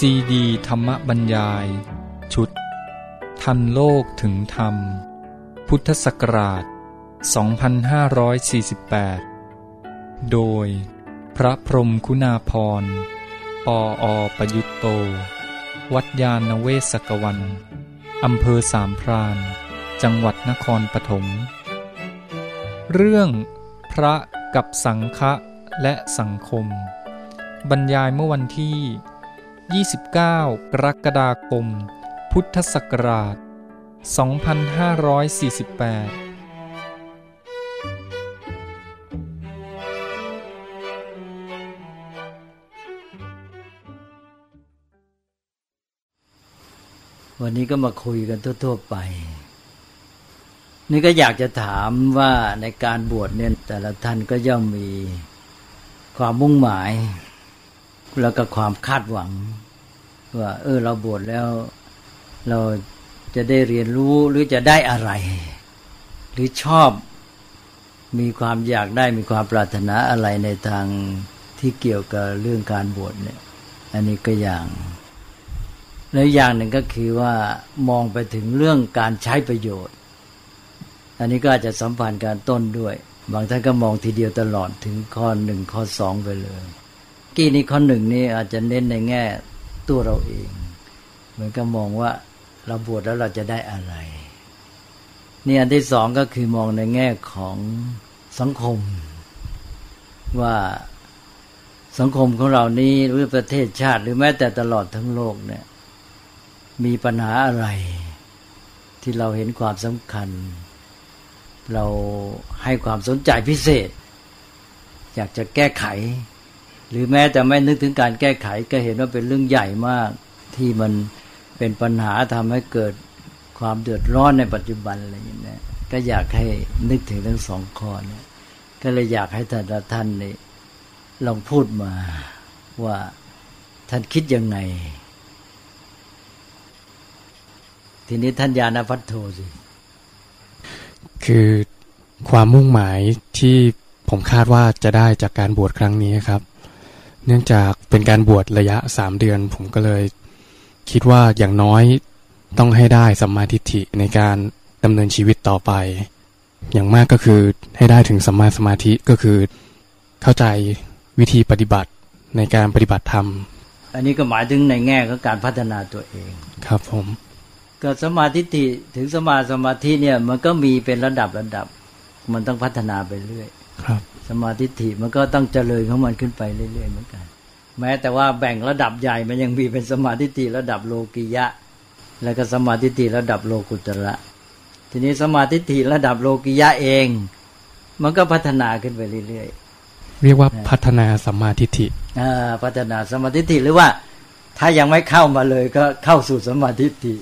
ซีดีธรรมบรรยาย ชุด ทันโลกถึงธรรม พุทธศักราช 2548 โดย พระพรมคุณาพรปออประยุตโต วัดยาณเวศกวัน อำเภอสามพรานจังหวัดนครปฐม เรื่องพระกับสังฆะและสังคม บรรยายเมื่อวันที่ 29 กรกฎาคม พุทธศักราช 2548วันนี้ก็มาคุยกันทั่ว ๆ ไป นี่ก็อยากจะถามว่าในการบวชเนี่ยแต่ละท่านก็ย่อมมีความมุ่งหมาย แล้วก็ความคาดหวัง ว่า เออ เราบวชแล้ว เราจะได้เรียนรู้หรือจะได้อะไร หรือชอบมีความอยากได้มีความปรารถนาอะไรในทางที่เกี่ยวกับเรื่องการบวชเนี่ย อันนี้ก็อย่างและอย่างหนึ่งก็คือว่ามองไปถึงเรื่องการใช้ประโยชน์ อันนี้ก็อาจจะสัมพันธ์การต้นด้วย บางท่านก็มองทีเดียวตลอดถึงข้อหนึ่งข้อสองไปเลย กี้นี้ข้อหนึ่งนี่อาจจะเน้นในแง่ตัวเราเอง เหมือนกับมองว่าเราบวชแล้วเราจะได้อะไรนี่อันที่สองก็คือมองในแง่ของสังคม ว่าสังคมของเรานี้หรือประเทศชาติ หรือแม้แต่ตลอดทั้งโลกเนี่ยมีปัญหาอะไร ที่เราเห็นความสำคัญ เราให้ความสนใจพิเศษ อยากจะแก้ไข หรือแม้แต่ไม่นึกถึงการแก้ไขก็เห็นว่าเป็นเรื่องใหญ่มากที่มันเป็นปัญหาทำให้เกิดความเดือดร้อนในปัจจุบันอะไรอย่างนี้ก็อยากให้นึกถึงทั้งสองข้อนี่ก็เลยอยากให้ท่านท่านนี่ลองพูดมาว่าท่านคิดยังไง ทีนี้ท่านยานพัฒโทสิคือความมุ่งหมายที่ผมคาดว่าจะได้จากการบวชครั้งนี้ครับ เนื่องจากเป็นการบวชระยะสามเดือน ผมก็เลยคิดว่าอย่างน้อยต้องให้ได้สัมมาทิฏฐิในการดำเนินชีวิตต่อไป อย่างมากก็คือให้ได้ถึงสัมมาสมาธิก็คือเข้าใจวิธีปฏิบัติในการปฏิบัติธรรม อันนี้ก็หมายถึงในแง่ของการพัฒนาตัวเอง ครับผมก็สมาธิิถึงสมาสมาธิเนี่ย มันก็มีเป็นระดับระดับ มันต้องพัฒนาไปเรื่อย ครับ สมาธิิมันก็ต้องเจริญของมันขึ้นไปเรื่อยๆเหมือนกัน แม้แต่ว่าแบ่งระดับใหญ่มันยังมีเป็นสมาธิิระดับโลกิยะ แล้วก็สมาธิิระดับโลกุตระ ทีนี้สมาธิิระดับโลกิยะเอง มันก็พัฒนาขึ้นไปเรื่อยๆเรียกว่าพัฒนาสมาธิิอ่าพัฒนาสมาธิิหรือว่า ถ้ายังไม่เข้ามาเลยก็เข้าสู่สมาธิิ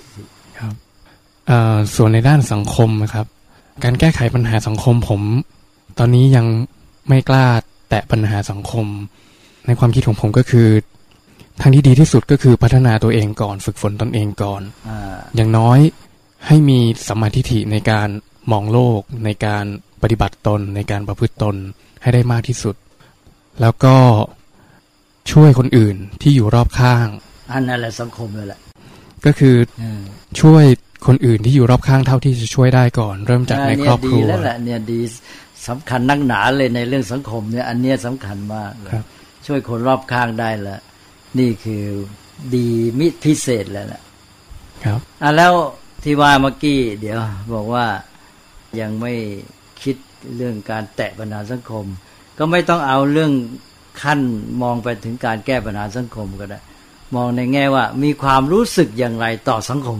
ส่วนในด้านสังคมนะครับ การแก้ไขปัญหาสังคมผม ตอนนี้ยัง ไม่กล้าแตะปัญหาสังคม ในความคิดของผมก็คือทางที่ดีที่สุดก็คือพัฒนาตัวเองก่อนฝึกฝนตนเองก่อนออย่างน้อยให้มีสมาธิฐิในการมองโลก ในการปฏิบัติตน ในการประพฤติตนให้ได้มากที่สุด แล้วก็ช่วยคนอื่นที่อยู่รอบข้าง อันนั้นแหละสังคมเลยแหละก็คือช่วยคนอื่นที่อยู่รอบข้างเท่าที่จะช่วยได้ก่อน เริ่มจากในครอบครัวดีแล้วแหละเนี่ยดี สำคัญนักหนาเลยในเรื่องสังคมเนี่ย อันเนี้ยสำคัญมากครับ ช่วยคนรอบข้างได้ละนี่คือดีมิพิเศษแล้วแหละครับอะแล้วที่ว่าเมื่อกี้เดี๋ยว บอกว่ายังไม่คิดเรื่องการแตะปัญหาสังคม ก็ไม่ต้องเอาเรื่องขั้นมองไปถึงการแก้ปัญหาสังคมก็ได้ มองในแง่ว่า มีความรู้สึกอย่างไรต่อสังคม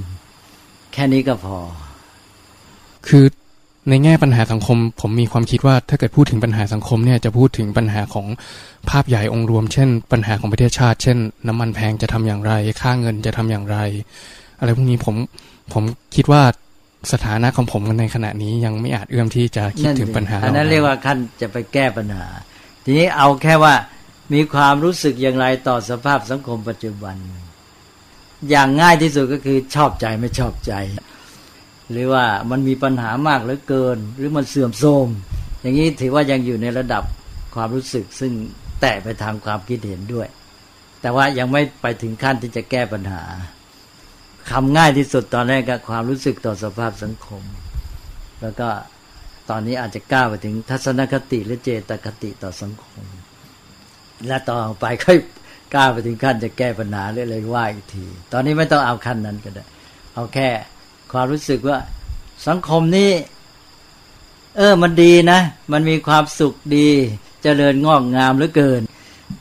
แค่นี้ก็พอ คือ ในแง่ปัญหาสังคม ผมมีความคิดว่าถ้าเกิดพูดถึงปัญหาสังคมเนี่ยจะพูดถึงปัญหาของภาพใหญ่องค์รวม เช่น ปัญหาของประเทศชาติ เช่น น้ำมันแพงจะทำอย่างไร ค่าเงินจะทำอย่างไร อะไรพวกนี้ผมผมคิดว่าสถานะของผมในขณะนี้ยังไม่อาจเอื้อมที่จะคิดถึงปัญหาอันนั้นเรียกว่าขั้นจะไปแก้ปัญหา ทีนี้เอาแค่ว่ามีความรู้สึกอย่างไรต่อสภาพสังคมปัจจุบัน อย่างง่ายที่สุดก็คือชอบใจไม่ชอบใจ หรือว่ามันมีปัญหามากเหลือเกิน หรือมันเสื่อมโทรมอย่างนี้ถือว่ายังอยู่ในระดับความรู้สึกซึ่งแตะไปทางความคิดเห็นด้วย แต่ว่ายังไม่ไปถึงขั้นที่จะแก้ปัญหาคำง่ายที่สุดตอนแรกก็ความรู้สึกต่อสภาพสังคม แล้วก็ตอนนี้อาจจะก้าวไปถึงทัศนคติหรือเจตคติต่อสังคม และต่อไปค่อยก้าวไปถึงขั้นจะแก้ปัญหาเรื่อยๆว่าอีกที ตอนนี้ไม่ต้องเอาขั้นนั้นก็ได้ เอาแค่ ความรู้สึกว่า สังคมนี้ เออ มันดีนะ มันมีความสุขดีจเจริญงอกงามเหลือเกิน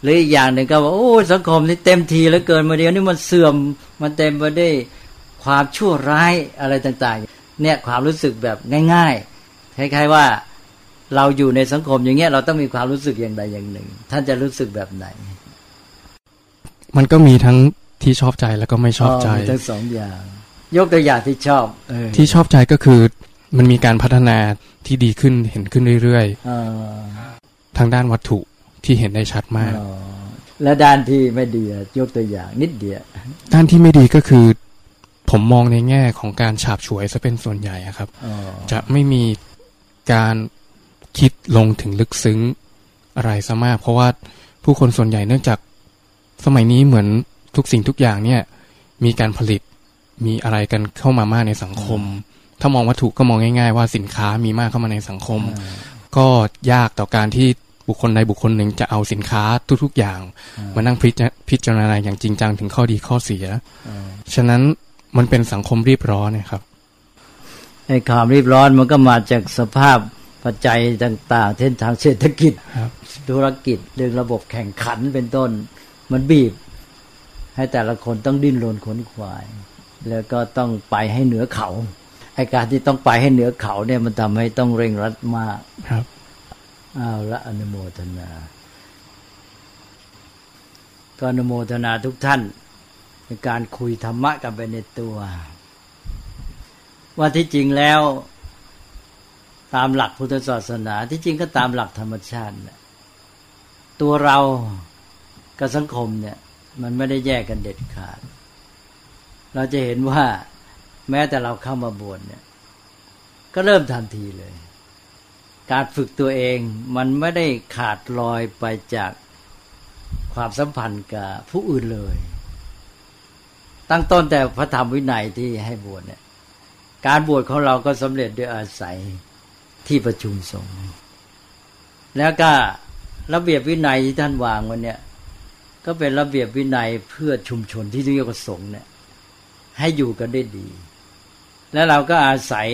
หรืออีกอย่างหนึ่งก็ว่าโอ้สังคมนี้เต็มทีเหลือเกินมาเดียวนี้มันเสื่อม มันเต็มไปด้วยความชั่วร้ายอะไรต่าง ๆ เนี่ยความรู้สึกแบบง่าย ๆคล้ายๆว่าเราอยู่ในสังคมอย่างเงี้ยเราต้องมีความรู้สึกอย่างใดอย่างหนึ่ง ท่านจะรู้สึกแบบไหน มันก็มีทั้งที่ชอบใจแล้วก็ไม่ชอบใจทั้งสองอย่าง ยกตัวอย่างที่ชอบออที่ชอบใจก็คือมันมีการพัฒนาที่ดีขึ้นเห็นขึ้นเรื่อยๆทางด้านวัตถุที่เห็นได้ชัดมาก และด้านที่ไม่ดียกตัวอย่างนิดเดียวด้านที่ไม่ดีก็คือ ผมมองในแง่ของการฉาบฉวยซะเป็นส่วนใหญ่ครับจะไม่มีการคิดลงถึงลึกซึ้งอะไรซะมาก เพราะว่าผู้คนส่วนใหญ่เนื่องจากสมัยนี้เหมือนทุกสิ่งทุกอย่างเนี่ย มีการผลิต มีอะไรกันเข้ามามากในสังคม ถ้ามองวัตถุก็มองง่าย ๆ ว่าสินค้ามีมากเข้ามาในสังคม ก็ยากต่อการที่บุคคลใดบุคคลหนึ่งจะเอาสินค้าทุก ๆอย่าง มานั่งพิจารณาอย่างจริงจังถึงข้อดีข้อเสีย ฉะนั้นมันเป็นสังคมรีบร้อนนะครับไอ้ความรีบร้อนมันก็มาจากสภาพปัจจัยต่าง ๆ เช่นทางเศรษฐกิจธุรกิจเรื่องระบบแข่งขันเป็นต้น มันบีบ ให้แต่ละคนต้องดิ้นรนขนขวาย แล้วก็ต้องไปให้เหนือเขาไอการที่ต้องไปให้เหนือเขาเนี่ยมันทำให้ต้องเร่งรัดมากครับอ้าวละอนุโมทนา ก็อนุโมทนาทุกท่านในการคุยธรรมะกันไปในตัว ว่าที่จริงแล้ว ตามหลักพุทธศาสนา ที่จริงก็ตามหลักธรรมชาติตัวเรากับสังคมเนี่ย มันไม่ได้แยกกันเด็ดขาด เราจะเห็นว่าแม้แต่เราเข้ามาบวชเนี่ย ก็เริ่มทันทีเลย การฝึกตัวเองมันไม่ได้ขาดลอยไปจากความสัมพันธ์กับผู้อื่นเลย ตั้งต้นแต่พระธรรมวินัยที่ให้บวชเนี่ย การบวชของเราก็สำเร็จด้วยอาศัยที่ประชุมสงฆ์แล้วก็ระเบียบวินัยที่ท่านวางวันเนี่ย ก็เป็นระเบียบวินัยเพื่อชุมชนที่เรียกว่าสงฆ์เนี่ย ให้อยู่กันได้ดี แล้วเราก็อาศัย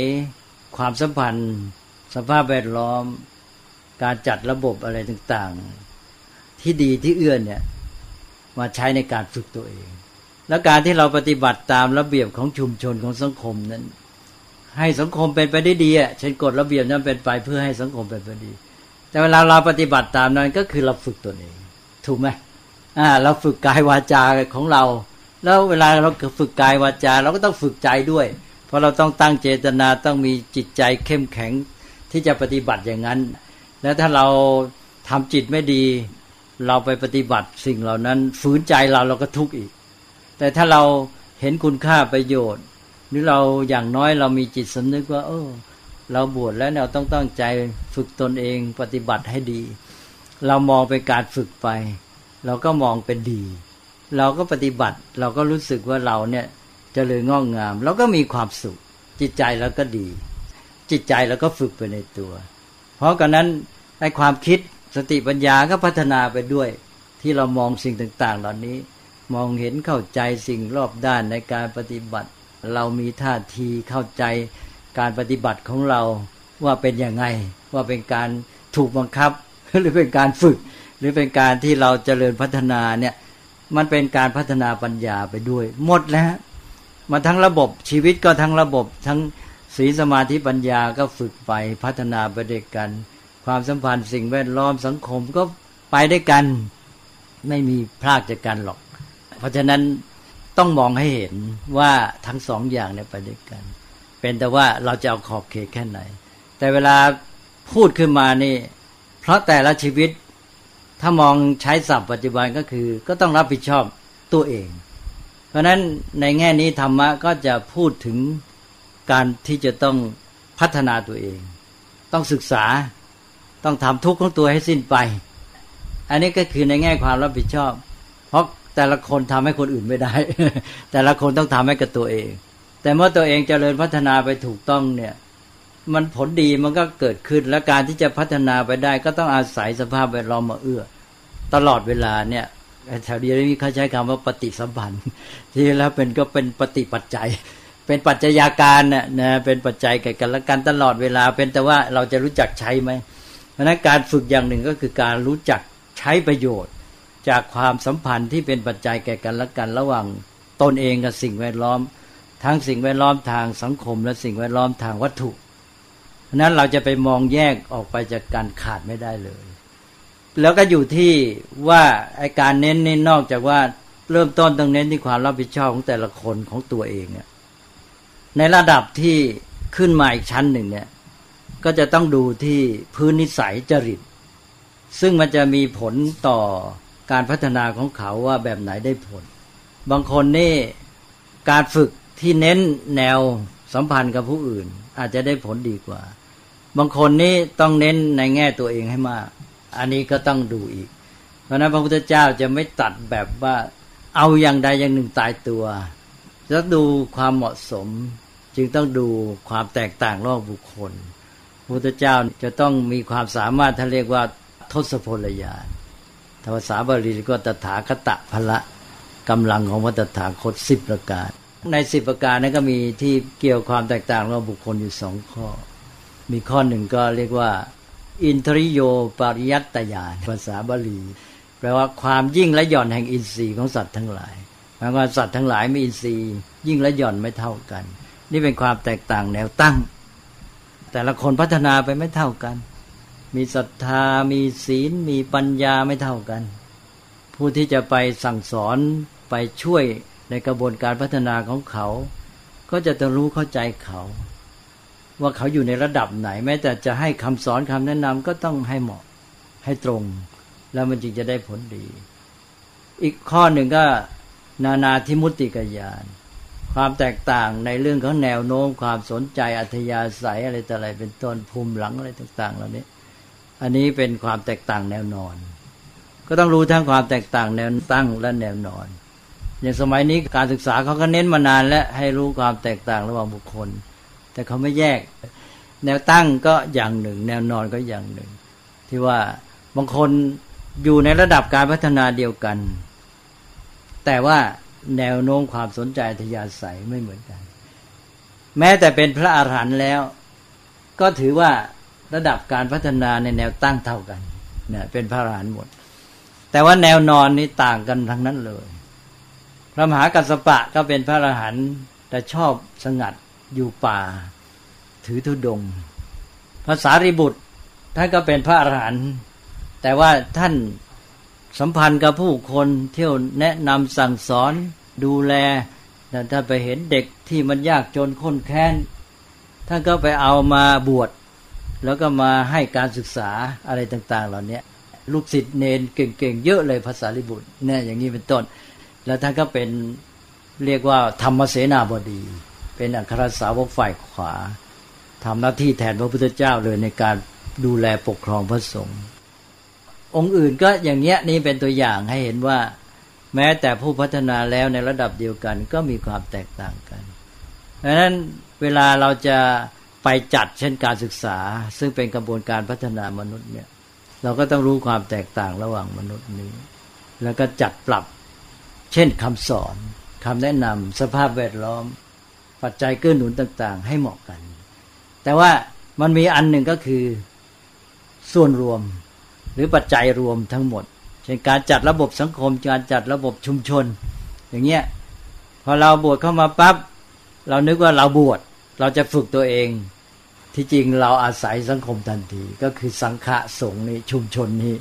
ความสัมพันธ์ สภาพแวดล้อม การจัดระบบอะไรต่างๆ ที่ดีที่เอื้อนเนี่ยมาใช้ในการฝึกตัวเอง แล้วการที่เราปฏิบัติตามระเบียบของชุมชนของสังคมนั้น ให้สังคมเป็นไปได้ดีอะเช่นกฎระเบียบนั้นเป็นไปเพื่อให้สังคมเป็นไปดี แต่เวลาเราปฏิบัติตามนั้นก็คือเราฝึกตัวเอง ถูกไหมอ่าเราฝึกกายวาจาของเรา แล้วเวลาเราฝึกกายวาจา เราก็ต้องฝึกใจด้วย เพราะเราต้องตั้งเจตนาต้องมีจิตใจเข้มแข็งที่จะปฏิบัติอย่างนั้น แล้วถ้าเราทำจิตไม่ดี เราไปปฏิบัติสิ่งเหล่านั้นฝืนใจเราเราก็ทุกข์อีก แต่ถ้าเราเห็นคุณค่าประโยชน์ หรือเราอย่างน้อยเรามีจิตสำนึกว่า เออเราบวชแล้วเราต้องตั้งใจฝึกตนเองปฏิบัติให้ดี เรามองเป็นการฝึกไป เราก็มองเป็นดี เราก็ปฏิบัติ เราก็รู้สึกว่าเราเนี่ยจะเลยงอกงาม เราก็มีความสุข จิตใจเราก็ดี จิตใจเราก็ฝึกไปในตัว เพราะกันนั้นในความคิดสติปัญญาก็พัฒนาไปด้วย ที่เรามองสิ่งต่าง ๆ เหล่านี้ มองเห็นเข้าใจสิ่งรอบด้านในการปฏิบัติ เรามีท่าทีเข้าใจการปฏิบัติของเราว่าเป็นยังไง ว่าเป็นการถูกบังคับ หรือเป็นการฝึก หรือเป็นการที่เราจเจริญพัฒนาเนี่ย มันเป็นการพัฒนาปัญญาไปด้วย หมดแล้วมาทั้งระบบชีวิตก็ทั้งระบบทั้งศีลสมาธิปัญญาก็ฝึกไปพัฒนาไปด้วยกัน ความสัมพันธ์สิ่งแวดล้อมสังคมก็ไปด้วยกัน ไม่มีพลากจากกันหรอก เพราะฉะนั้นต้องมองให้เห็นว่าทั้งสองอย่างเนี่ยไปด้วยกัน เป็นแต่ว่าเราจะเอาขอบเขตแค่ไหน แต่เวลาพูดขึ้นมานี่ เพราะแต่ละชีวิต ถ้ามองใช้ศัพท์ปัจจุบันก็คือ ก็ต้องรับผิดชอบตัวเอง เพราะฉะนั้นในแง่นี้ธรรมะก็จะพูดถึงการที่จะต้องพัฒนาตัวเอง ต้องศึกษาต้องทำทุกข์ของตัวให้สิ้นไป อันนี้ก็คือในแง่ความรับผิดชอบ เพราะแต่ละคนทำให้คนอื่นไม่ได้ แต่ละคนต้องทำให้กับตัวเอง แต่เมื่อตัวเองจเจริญพัฒนาไปถูกต้องเนี่ย มันผลดีมันก็เกิดขึ้น และการที่จะพัฒนาไปได้ ก็ต้องอาศัยสภาพแวดล้อมมาเอื้อ ตลอดเวลาเนี่ยแถวเดียวนี้เขาใช้คำว่าปฏิสัมพันธ์ ที่แล้วเป็นก็เป็นปฏิปัจจัย เป็นปัจจัยาการน่ะนะเป็นปัจจัยแก่กันและกันตลอดเวลา เป็นแต่ว่าเราจะรู้จักใช้ไหมเพราะนั้นการฝึกอย่างหนึ่งก็คือการรู้จักใช้ประโยชน์ จากความสัมพันธ์ที่เป็นปัจจัยแก่กันและกันระหว่างตนเองกับสิ่งแวดล้อม ทั้งสิ่งแวดล้อมทางสังคม และสิ่งแวดล้อมทางวัตถุ เพราะนั้นเราจะไปมองแยกออกไปจากการขาดไม่ได้เลย แล้วก็อยู่ที่ว่าไอการเน้นนี่นอกจากว่าเริ่มต้นต้องเน้นที่ความรับผิดชอบของแต่ละคนของตัวเองเนี่ยในระดับที่ขึ้นมาอีกชั้นหนึ่งเนี่ย ก็จะต้องดูที่พื้นนิสัยจริต ซึ่งมันจะมีผลต่อการพัฒนาของเขาว่าแบบไหนได้ผล บางคนนี่การฝึกที่เน้นแนวสัมพันธ์กับผู้อื่น อาจจะได้ผลดีกว่า บางคนนี่ต้องเน้นในแง่ตัวเองให้มาก อันนี้ก็ต้องดูอีก เพราะนั้นพระพุทธเจ้าจะไม่ตัดแบบว่า เอาอย่างใดอย่างหนึ่งตายตัวจะดูความเหมาะสม จึงต้องดูความแตกต่างรอบบุคคลพระพุทธเจ้าจะต้องมีความสามารถท่านเรียกว่าทศพลญาณภาษาบาลีก็ตถาคตะพละกำลังของพระตถาคตสิบประการ ในสิบประการนั้นก็มีที่เกี่ยวความแตกต่างระหว่างบุคคลอยู่สองข้อ มีข้อหนึ่งก็เรียกว่า อินทริโยปริยัตยานภาษาบาลี แปลว่าความยิ่งและหย่อนแห่งอินทรีย์ของสัตว์ทั้งหลายหมายว่าสัตว์ทั้งหลายมีอินทรีย์ ยิ่งและหย่อนไม่เท่ากัน นี่เป็นความแตกต่างแนวตั้ง แต่ละคนพัฒนาไปไม่เท่ากัน มีศรัทธามีศีล มีปัญญาไม่เท่ากัน ผู้ที่จะไปสั่งสอนไปช่วยในกระบวนการพัฒนาของเขา ก็จะต้องรู้เข้าใจเขา ว่าเขาอยู่ในระดับไหน แม้แต่จะให้คำสอนคำแนะนำก็ต้องให้เหมาะให้ตรง แล้วมันจึงจะได้ผลดี อีกข้อหนึ่งก็นานาทิมุติกยานความแตกต่างในเรื่องของแนวโน้มความสนใจอัธยาศัยอะไรต่ออะไรเป็นต้นภูมิหลังอะไรต่าง ๆ เหล่านี้ อันนี้เป็นความแตกต่างแนวนอน ก็ต้องรู้ทั้งความแตกต่างแนวตั้งและแนวนอน อย่างสมัยนี้การศึกษาเขาก็เน้นมานานและให้รู้ความแตกต่างระหว่างบุคคล แต่เขาไม่แยก แนวตั้งก็อย่างหนึ่ง แนวนอนก็อย่างหนึ่ง ที่ว่าบางคนอยู่ในระดับการพัฒนาเดียวกัน แต่ว่าแนวโน้มความสนใจทยาศัยไม่เหมือนกัน แม้แต่เป็นพระอาหารหันต์แล้ว ก็ถือว่าระดับการพัฒนาในแนวตั้งเท่ากันเนี่ยเป็นพระอรหันต์หมด แต่ว่าแนวนอนนี่ต่างกันทั้งนั้นเลย พระมหากัสสปะก็เป็นพระอรหันต์แต่ชอบสงัด อยู่ป่า ถือธุดงภาษาริบุตรท่านก็เป็นพระอรหันต์แต่ว่าท่านสัมพันธ์กับผู้คนเที่ยวแนะนำสั่งสอนดูแลแต่ถ้าไปเห็นเด็กที่มันยากจนข้นแค้นท่านก็ไปเอามาบวช แล้วก็มาให้การศึกษาอะไรต่าง ๆ เหล่านี้ลูกศิษย์เนนเก่งๆ เยอะเลยภาษาลิบุตรเนี่ยอย่างนี้เป็นต้น แล้วท่านก็เป็นเรียกว่าธรรมเสนาบดี เป็นอัครสาวกฝ่ายขวาทำหน้าที่แทนพระพุทธเจ้าเลยในการดูแลปกครองพระสงฆ์องค์อื่นก็อย่างเนี้ยนี่เป็นตัวอย่างให้เห็นว่า แม้แต่ผู้พัฒนาแล้วในระดับเดียวกันก็มีความแตกต่างกันดังนั้นเวลาเราจะไปจัดเช่นการศึกษา ซึ่งเป็นกระบวนการพัฒนามนุษย์เนี่ย เราก็ต้องรู้ความแตกต่างระหว่างมนุษย์นี้ แล้วก็จัดปรับ เช่นคำสอนคำแนะนำสภาพแวดล้อม ปัจจัยเกื้อหนุนต่าง ๆ ให้เหมาะกัน แต่ว่ามันมีอันหนึ่งก็คือส่วนรวมหรือปัจจัยรวมทั้งหมด เช่นการจัดระบบสังคมการจัดระบบชุมชน อย่างเงี้ยพอเราบวชเข้ามาปับ๊บเรานึกว่าเราบวชเราจะฝึกตัวเอง ที่จริงเราอาศัยสังคมทันทีก็คือสังฆะสงฆ์นี้ชุมชนนี้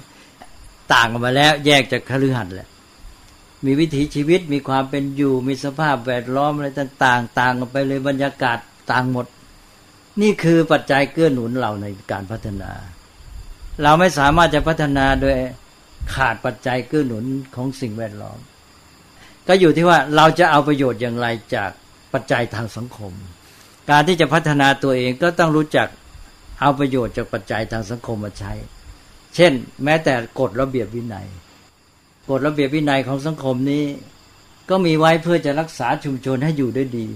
ต่างกันมาแล้วแยกจากคฤหัสถ์แหละ มีวิถีชีวิตมีความเป็นอยู่ มีสภาพแวดล้อมอะไรต่างๆต่างกันไปเลยบรรยากาศต่างหมด นี่คือปัจจัยเกื้อหนุนเราในการพัฒนา เราไม่สามารถจะพัฒนาโดยขาดปัจจัยเกื้อหนุนของสิ่งแวดล้อม ก็อยู่ที่ว่าเราจะเอาประโยชน์อย่างไรจากปัจจัยทางสังคม การที่จะพัฒนาตัวเองก็ต้องรู้จักเอาประโยชน์จากปัจจัยทางสังคมมาใช้ เช่น แม้แต่กฎระเบียบวินัย กฎระเบียบวินัยของสังคมนี้ ก็มีไว้เพื่อจะรักษาชุมชนให้อยู่ได้ดี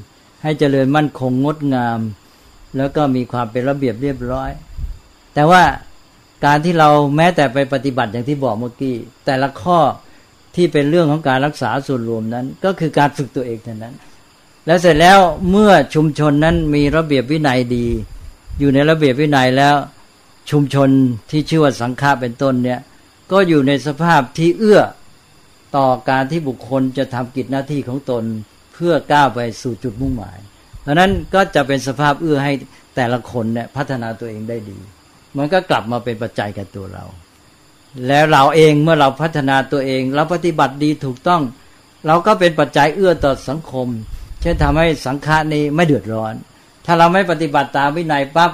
ให้เจริญมั่นคงงดงาม แล้วก็มีความเป็นระเบียบเรียบร้อย แต่ว่าการที่เราแม้แต่ไปปฏิบัติอย่างที่บอกเมื่อกี้ แต่ละข้อที่เป็นเรื่องของการรักษาส่วนรวมนั้น ก็คือการฝึกตัวเองเท่านั้น แล้วเสร็จแล้วเมื่อชุมชนนั้นมีระเบียบวินัยดี อยู่ในระเบียบวินัยแล้วชุมชนที่ชื่อว่าสังฆาเป็นต้นเนี่ย ก็อยู่ในสภาพที่เอื้อ ต่อการที่บุคคลจะทำกิจหน้าที่ของตนเพื่อก้าวไปสู่จุดมุ่งหมาย เพราะนั้นก็จะเป็นสภาพเอื้อให้แต่ละคนเนี่ยพัฒนาตัวเองได้ดี มันก็กลับมาเป็นปัจจัยกับตัวเรา แล้วเราเองเมื่อเราพัฒนาตัวเองเราปฏิบัติดีถูกต้อง เราก็เป็นปัจจัยเอื้อต่อสังคม เช่นทำให้สังฆานี้ไม่เดือดร้อน ถ้าเราไม่ปฏิบัติตามวินัยปั๊บ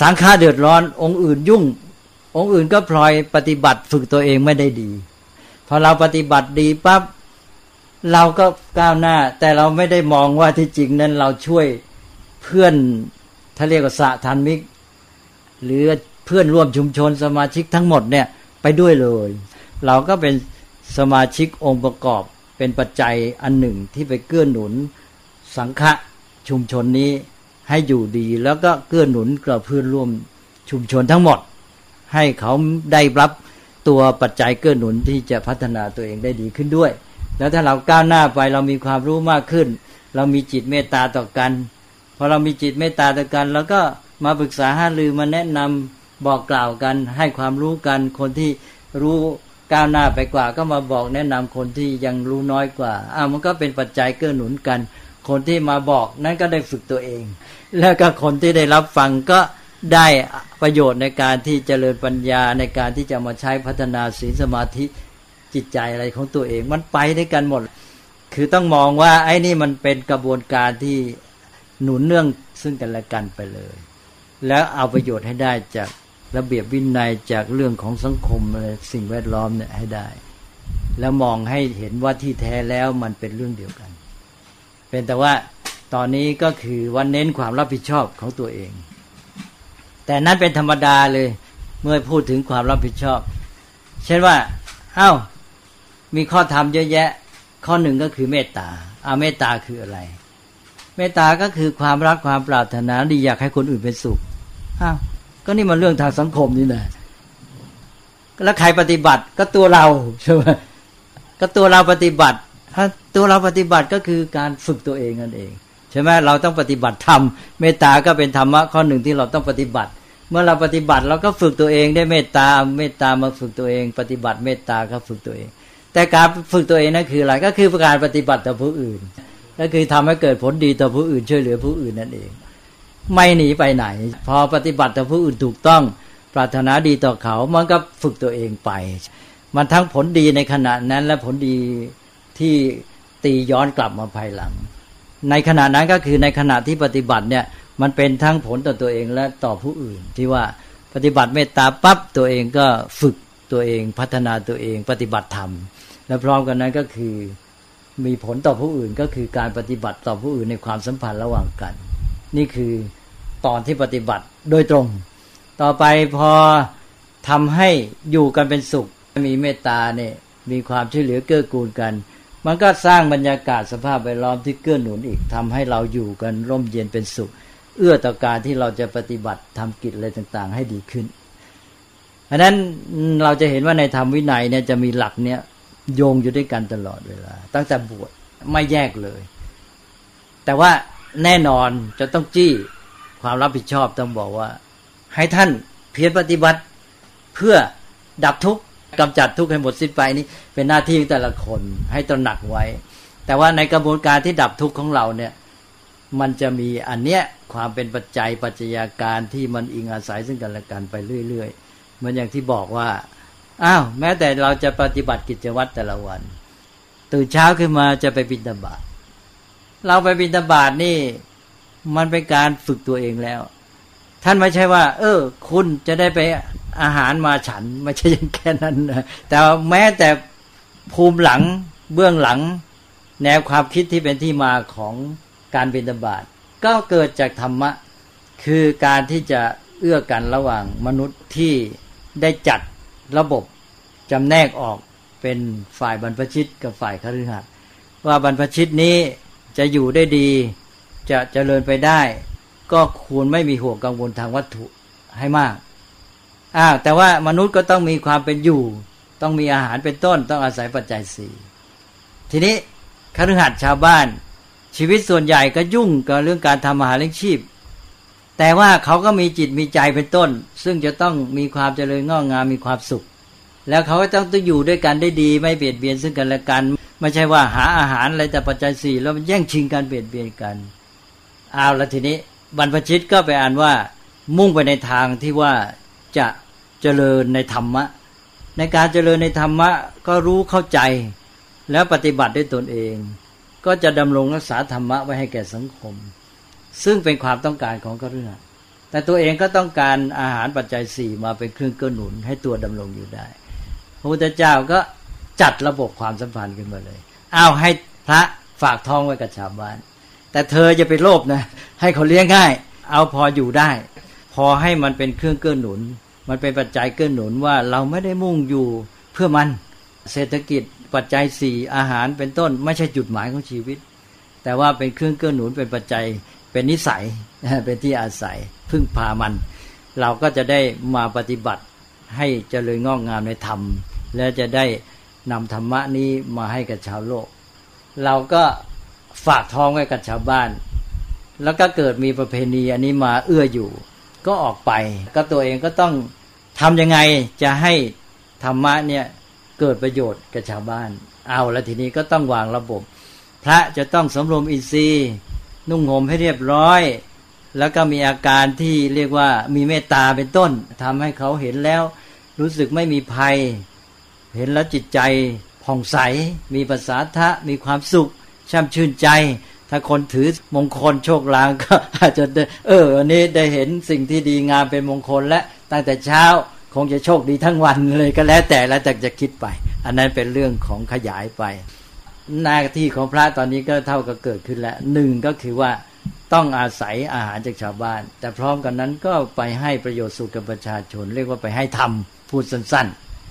สังฆาเดือดร้อน องค์อื่นยุ่ง องค์อื่นก็พลอยปฏิบัติฝึกตัวเองไม่ได้ดี พอเราปฏิบัติดีปั๊บเราก็ก้าวหน้า แต่เราไม่ได้มองว่าที่จริงนั้นเราช่วยเพื่อนถ้าเรียกว่าสะทันมิก หรือเพื่อนร่วมชุมชนสมาชิกทั้งหมดเนี่ยไปด้วยเลย เราก็เป็นสมาชิกองค์ประกอบเป็นปัจจัยอันหนึ่งที่ไปเกื้อหนุนสังฆะชุมชนนี้ให้อยู่ดี แล้วก็เกื้อหนุนกับเพื่อนร่วมชุมชนทั้งหมด ให้เขาได้รับ ตัวปัจจัยเกื้อหนุนที่จะพัฒนาตัวเองได้ดีขึ้นด้วย แล้วถ้าเราก้าวหน้าไปเรามีความรู้มากขึ้น เรามีจิตเมตตาต่อกันพอเรามีจิตเมตตาต่อกันแล้วก็มาปรึกษาหารือมาแนะนำบอกกล่าวกัน ให้ความรู้กันคนที่รู้ก้าวหน้าไปกว่า ก็มาบอกแนะนำคนที่ยังรู้น้อยกว่าอ้าวมันก็เป็นปัจจัยเกื้อหนุนกัน คนที่มาบอกนั้นก็ได้ฝึกตัวเอง แล้วก็คนที่ได้รับฟังก็ได้ ประโยชน์ในการที่เจริญปัญญาในการที่จะมาใช้พัฒนาศีลสมาธิจิตใจอะไรของตัวเอง มันไปด้วยกันหมด คือต้องมองว่า ไอ้นี่มันเป็นกระบวนการที่หนุนเนื่องซึ่งกันและกันไปเลย แล้วเอาประโยชน์ให้ได้จากระเบียบวินัยจากเรื่องของสังคมอะไรสิ่งแวดล้อมเนี่ยให้ได้ แล้วมองให้เห็นว่าที่แท้แล้วมันเป็นเรื่องเดียวกัน เป็นแต่ว่าตอนนี้ก็คือวันเน้นความรับผิดชอบของตัวเอง แต่นั้นเป็นธรรมดาเลย เมื่อพูดถึงความรับผิดชอบ เช่นว่า เอา้า มีข้อธรรมเยอะแยะ ข้อหนึ่งก็คือเมตตาเอาเมตตาคืออะไร เมตตาก็คือความรักความปรารถนาดีอยากให้คนอื่นเป็นสุขอ้าวก็นี่มันเรื่องทางสังคมนี่นะแล้วใครปฏิบัติก็ตัวเราใช่ไหมก็ตัวเราปฏิบัติ ถ้าตัวเราปฏิบัติก็คือการฝึกตัวเองนั่นเอง ใช่ไหมเราต้องปฏิบัติธรรมเมตตาก็เป็นธรรมะข้อหนึ่งที่เราต้องปฏิบัติ เมื่อเราปฏิบัติเราก็ฝึกตัวเองได้เมตตาเมตตามาฝึกตัวเอง ปฏิบัติเมตตาก็ฝึกตัวเอง แต่การฝึกตัวเองนั่นคืออะไรก็คือการปฏิบัติต่อผู้อื่นก็คือทำให้เกิดผลดีต่อผู้อื่นช่วยเหลือผู้อื่นนั่นเอง ไม่หนีไปไหน พอปฏิบัติต่อผู้อื่นถูกต้อง ปรารถนาดีต่อเขามันก็ฝึกตัวเองไป มันทั้งผลดีในขณะนั้นและผลดีที่ตีย้อนกลับมาภายหลัง ในขณะนั้นก็คือในขณะที่ปฏิบัติเนี่ย มันเป็นทั้งผลต่อตัวเองและต่อผู้อื่น ที่ว่าปฏิบัติเมตตาปั๊บตัวเองก็ฝึกตัวเองพัฒนาตัวเองปฏิบัติธรรม และพร้อมกันนั้นก็คือมีผลต่อผู้อื่นก็คือการปฏิบัติต่อผู้อื่นในความสัมพันธ์ระหว่างกัน นี่คือตอนที่ปฏิบัติโดยตรง ต่อไปพอทำให้อยู่กันเป็นสุข มีเมตตาเนี่ยมีความช่วยเหลือเกื้อกูลกัน มันก็สร้างบรรยากาศสภาพแวดล้อมที่เกื้อหนุนอีกทำให้เราอยู่กันร่มเย็นเป็นสุข เอื้อต่อการที่เราจะปฏิบัติทำกิจอะไรต่าง ๆ ให้ดีขึ้นเพราะนั้นเราจะเห็นว่าในธรรมวินัยเนี่ยจะมีหลักเนี่ยโยงอยู่ด้วยกันตลอดเวลา ตั้งแต่บวชไม่แยกเลย แต่ว่าแน่นอนจะต้องจี้ความรับผิดชอบต้องบอกว่า ให้ท่านเพียรปฏิบัติเพื่อดับทุกข์กำจัดทุกข์ให้หมดสิ้นไปนี้เป็นหน้าที่ของแต่ละคนให้ตระหนักไว้ แต่ว่าในกระบวนการที่ดับทุกข์ของเราเนี่ย มันจะมีอันเนี้ยความเป็นปัจจัยปัจจัยาการที่มันอิงอาศัยซึ่งกันและกันไปเรื่อยๆเหมือนอย่างที่บอกว่าอ้าวแม้แต่เราจะปฏิบัติกิจวัตรแต่ละวัน ตื่นเช้าขึ้นมาจะไปบิณฑบาตเราไปบิณฑบาตนี่ มันเป็นการฝึกตัวเองแล้ว ท่านไม่ใช่ว่า เออ คุณจะได้ไปอาหารมาฉันไม่ใช่ยังแค่นั้นนะแต่แม้แต่ภูมิหลังเบื้องหลัง แนวความคิดที่เป็นที่มาของ การบิณฑบาตก็เกิดจากธรรมะ คือการที่จะเอื้อกันระหว่างมนุษย์ที่ได้จัดระบบจำแนกออกเป็นฝ่ายบรรพชิตกับฝ่ายคฤหัสถ์ว่าบรรพชิตนี้จะอยู่ได้ดี จะเจริญไปได้ ก็ควรไม่มีห่วงกังวลทางวัตถุให้มากอ้าวแต่ว่ามนุษย์ก็ต้องมีความเป็นอยู่ ต้องมีอาหารเป็นต้น ต้องอาศัยปัจจัยสี่ทีนี้คฤหัสถ์ชาวบ้าน ชีวิตส่วนใหญ่ก็ยุ่งกับเรื่องการทำอาหารเลี้ยงชีพ แต่ว่าเขาก็มีจิตมีใจเป็นต้น ซึ่งจะต้องมีความเจริญงอกงามมีความสุข แล้วเขาก็ต้องต้องอยู่ด้วยกันได้ดีไม่เบียดเบียนซึ่งกันและกัน ไม่ใช่ว่าหาอาหารอะไรแต่ปัจจัยสี่แล้วมันแย่งชิงกันเบียดเบียนกันเอาแล้วทีนี้บรรพชิตก็ไปอ่านว่า มุ่งไปในทางที่ว่าจะเจริญในธรรมะ ในการเจริญในธรรมะก็รู้เข้าใจ แล้วปฏิบัติด้วยตนเอง ก็จะดำรงรักษาธรรมะไว้ให้แก่สังคม ซึ่งเป็นความต้องการของกฤหัสแต่ตัวเองก็ต้องการอาหารปัจจัยสี่มาเป็นเครื่องเกื้อหนุนให้ตัวดำรงอยู่ได้ พระพุทธเจ้าก็จัดระบบความสัมพันธ์ขึ้นมาเลยอ้าวให้พระฝากท้องไว้กับชาวบ้าน แต่เธอจะไปโลภนะ ให้เขาเลี้ยงง่าย เอาพออยู่ได้ พอให้มันเป็นเครื่องเกื้อหนุน มันเป็นปัจจัยเกื้อหนุนว่าเราไม่ได้มุ่งอยู่เพื่อมัน เศรษฐกิจ ปัจจัยสี่อาหารเป็นต้น ไม่ใช่จุดหมายของชีวิต แต่ว่าเป็นเครื่องเกื้อหนุนเป็นปัจจัยเป็นนิสัยเป็นที่อาศัยพึ่งพามัน เราก็จะได้มาปฏิบัติให้เจริญงอกงามในธรรม และจะได้นำธรรมะนี้มาให้กับชาวโลก เราก็ฝากท้องไว้กับชาวบ้าน แล้วก็เกิดมีประเพณีอันนี้มาเอื้ออยู่ ก็ออกไป ก็ตัวเองก็ต้องทำยังไงจะให้ธรรมะเนี่ย เกิดประโยชน์กับชาวบ้าน เอาแล้วทีนี้ก็ต้องวางระบบ พระจะต้องสำรวมอินทรีย์ นุ่งห่มให้เรียบร้อย แล้วก็มีอาการที่เรียกว่ามีเมตตาเป็นต้นทำให้เขาเห็นแล้ว รู้สึกไม่มีภัย เห็นแล้วจิตใจผ่องใส มีภาษาทะมีความสุขช่ำชื่นใจ ถ้าคนถือมงคลโชคลางก็อาจจะเอออันนี้ได้เห็นสิ่งที่ดีงามเป็นมงคลและตั้งแต่เช้า คงจะโชคดีทั้งวันเลยก็แล้วแต่แล้วแต่จะคิดไป อันนั้นเป็นเรื่องของขยายไป หน้าที่ของพระตอนนี้ก็เท่ากับเกิดขึ้นแล้วหนึ่งก็คือว่าต้องอาศัยอาหารจากชาวบ้าน แต่พร้อมกันนั้นก็ไปให้ประโยชน์สุขกับประชาชน เรียกว่าไปให้ทำพูดสั้น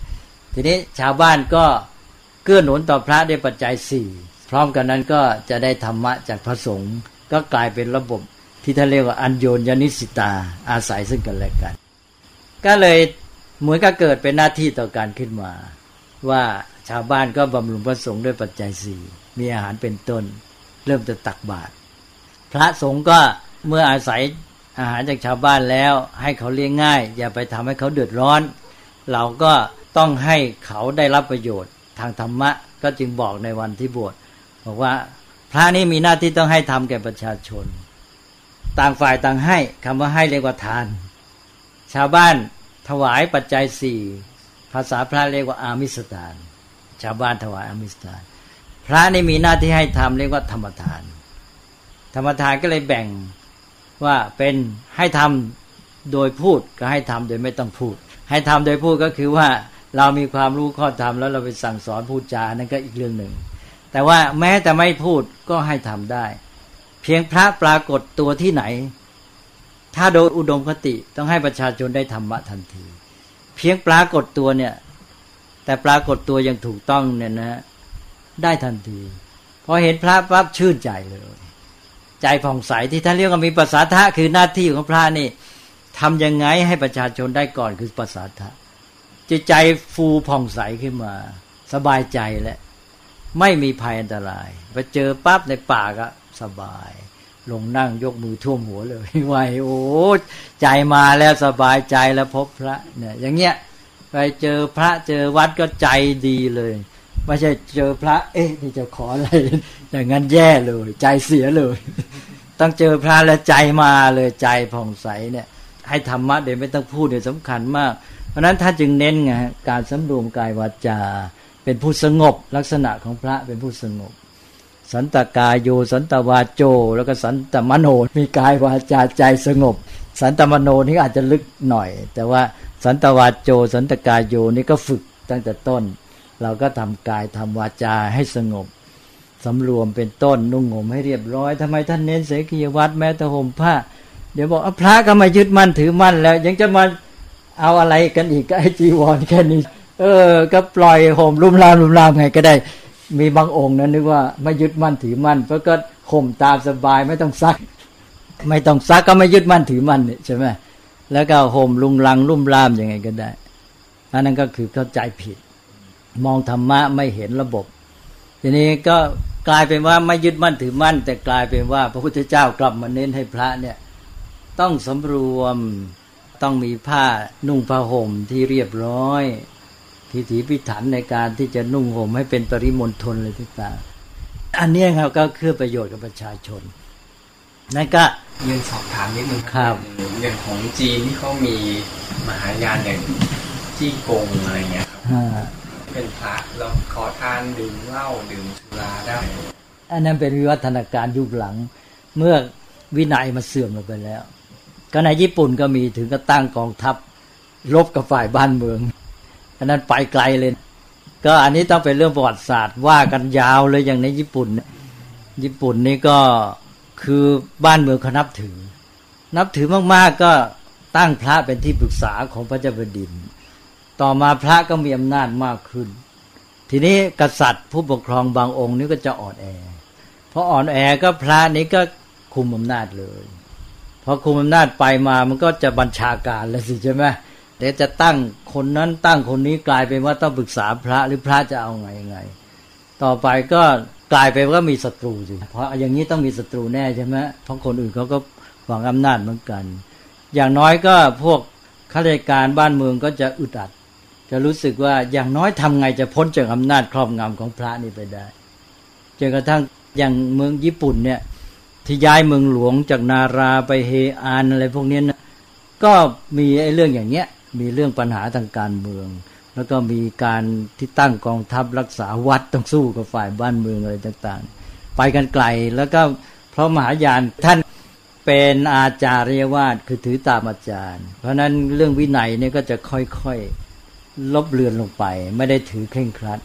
ๆ ทีนี้ชาวบ้านก็เกื้อหนุนต่อพระด้วยปัจจัยสี่พร้อมกันนั้นก็จะได้ธรรมะจากพระสงฆ์ก็กลายเป็นระบบที่ท่านเรียกว่าอัญโยนยนิสิตาอาศัยซึ่งกันและกัน ก็เลย เหมือนกับเกิดเป็นหน้าที่ต่อการขึ้นมา ว่าชาวบ้านก็บำรุงพระสงฆ์ด้วยปัจจัยสี่มีอาหารเป็นต้น เริ่มจะตักบาตรพระสงฆ์ก็เมื่ออาศัยอาหารจากชาวบ้านแล้ว ให้เขาเลี้ยงง่าย อย่าไปทำให้เขาเดือดร้อน เราก็ต้องให้เขาได้รับประโยชน์ทางธรรมะ ก็จึงบอกในวันที่บวชบอกว่าพระนี่มีหน้าที่ต้องให้ทำแก่ประชาชน ต่างฝ่ายต่างให้คำว่าให้เรียกว่าทาน ชาวบ้าน ถวายปัจจัยสี่ภาษาพระเรียกว่าอามิสทาน ชาวบ้านถวายอามิสทาน พระนี่มีหน้าที่ให้ทำเรียกว่าธรรมทาน ธรรมทานก็เลยแบ่งว่าเป็นให้ทำโดยพูดก็ให้ทำโดยไม่ต้องพูด ให้ทำโดยพูดก็คือว่าเรามีความรู้ข้อธรรมแล้วเราไปสั่งสอนพูดจานั่นก็อีกเรื่องหนึ่ง แต่ว่าแม้แต่ไม่พูดก็ให้ทำได้ เพียงพระปรากฏตัวที่ไหน ถ้าโดยอุดมคติต้องให้ประชาชนได้ธรรมะทันที เพียงปรากฏตัวเนี่ย แต่ปรากฏตัวยังถูกต้องเนี่ยนะ ได้ทันทีพอเห็นพระปั๊บชื่นใจเลย ใจผ่องใสที่ท่านเรียกว่ามีภาษาทะคือหน้าที่ของพระนี่ทำยังไงให้ประชาชนได้ก่อนคือภาษาทะจิตใจฟูผ่องใสขึ้นมา สบายใจและ ไม่มีภัยอันตรายไปเจอปั๊บในป่าก็สบาย ลงนั่งยกมือท่วมหัวเลยไหวโอ้ใจมาแล้วสบายใจแล้วพบพระเนี่ย อย่างเงี้ยไปเจอพระเจอวัดก็ใจดีเลยไม่ใช่เจอพระ เอ๊ะนี่จะขออะไรอย่างนั้นแย่เลย ใจเสียเลย ต้องเจอพระแล้วใจมาเลยใจผ่องใสเนี่ย ให้ธรรมะเดี๋ยวไม่ต้องพูดเนี่ยสำคัญมาก เพราะนั้นท่านจึงเน้นไงการสำรวมกายวาจา เป็นผู้สงบลักษณะของพระเป็นผู้สงบ สันตกายโยสันตวาโจ แล้วก็สันตมโนมีกายวาจาใจสงบ สันตมโนนี่อาจจะลึกหน่อย แต่ว่าสันตวาโจ สันตกายโยนี่ก็ฝึกตั้งแต่ต้น เราก็ทำกายทำวาจาให้สงบสำรวมเป็นต้นนุ่งห่มให้เรียบร้อยทำไมท่านเน้นเสกียวัดแม้แต่ห่มผ้า เดี๋ยวบอกอพระก็มายึดมั่นถือมั่นแล้ว ยังจะมาเอาอะไรกันอีกก็ไอจีวรแค่นี้ เออ ก็ปล่อยห่มลุ่มลามลุ่มลามไงก็ได้ มีบางองค์นั้นนึกว่าไม่ยึดมั่นถือมั่นเพราะก็ห่มตามสบายไม่ต้องซัก ไม่ต้องซักก็ไม่ยึดมั่นถือมั่นเนี่ยใช่ไหมแล้วก็ห่มลุงลังลุ่มลามยังไงก็ได้อันนั้นก็คือเข้าใจผิด มองธรรมะไม่เห็นระบบ ทีนี้ก็กลายเป็นว่าไม่ยึดมั่นถือมั่น แต่กลายเป็นว่า พระพุทธเจ้ากลับมาเน้นให้พระเนี่ย ต้องสำรวมต้องมีผ้านุ่งผ้าห่มที่เรียบร้อย พิถีพิถันในการที่จะนุ่งห่มให้เป็นปริมณฑลเลยต่างๆอันนี้ครับก็คือประโยชน์กับประชาชนนั่นก็เรียนสอบถามนิดนึงครับอย่างของจีนที่เขามีมหายานอย่างจี้กงอะไรเงี้ยครับเป็นพระเราขอทานดื่มเหล้าดื่มสุราได้อันนั้นเป็นวิวัฒนาการยุคหลัง เมื่อวินัยมาเสื่อมลงไปแล้ว ก็ในญี่ปุ่นก็มีถึงก็ตั้งกองทัพรบกับฝ่ายบ้านเมือง อันนั้นไปไกลเลย ก็อันนี้ต้องเป็นเรื่องประวัติศาสตร์ว่ากันยาวเลยอย่างในญี่ปุ่น ญี่ปุ่นนี่ก็คือบ้านเมืองเขานับถือ นับถือมากๆก็ตั้งพระเป็นที่ปรึกษาของพระเจ้าแผ่นดิน ต่อมาพระก็มีอำนาจมากขึ้น ทีนี้กษัตริย์ผู้ปกครองบางองค์นี่ก็จะอ่อนแอเพราะอ่อนแอก็พระนี้ก็คุมอำนาจเลยพอคุมอำนาจไปมามันก็จะบัญชาการแล้วสิใช่ไหม เดี๋ยวจะตั้งคนนั้นตั้งคนนี้กลายเป็นว่าต้องปรึกษาพระหรือพระจะเอาไงยังไง ต่อไปก็กลายเป็นว่ามีศัตรูสิเพราะอย่างนี้ต้องมีศัตรูแน่ใช่ไหมเพราะคนอื่นเขาก็หวังอำนาจเหมือนกัน อย่างน้อยก็พวกข้าราชการบ้านเมืองก็จะอึดอัด จะรู้สึกว่าอย่างน้อยทำไงจะพ้นจากอำนาจครอบงำของพระนี่ไปได้จนกระทั่งอย่างเมืองญี่ปุ่นเนี่ยที่ย้ายเมืองหลวงจากนาราไปเฮอานอะไรพวกนี้นะก็มีไอ้เรื่องอย่างเนี้ย มีเรื่องปัญหาทางการเมือง แล้วก็มีการที่ตั้งกองทัพรักษาวัดต้องสู้กับฝ่ายบ้านเมืองอะไรต่างๆ ไปกันไกลแล้วก็เพราะมหายานท่านเป็นอาจารย์เรียว่าคือถือตามอาจารย์ เพราะนั้นเรื่องวินัยเนี่ยก็จะค่อยๆลบเลือนลงไป ไม่ได้ถือเคร่งครัด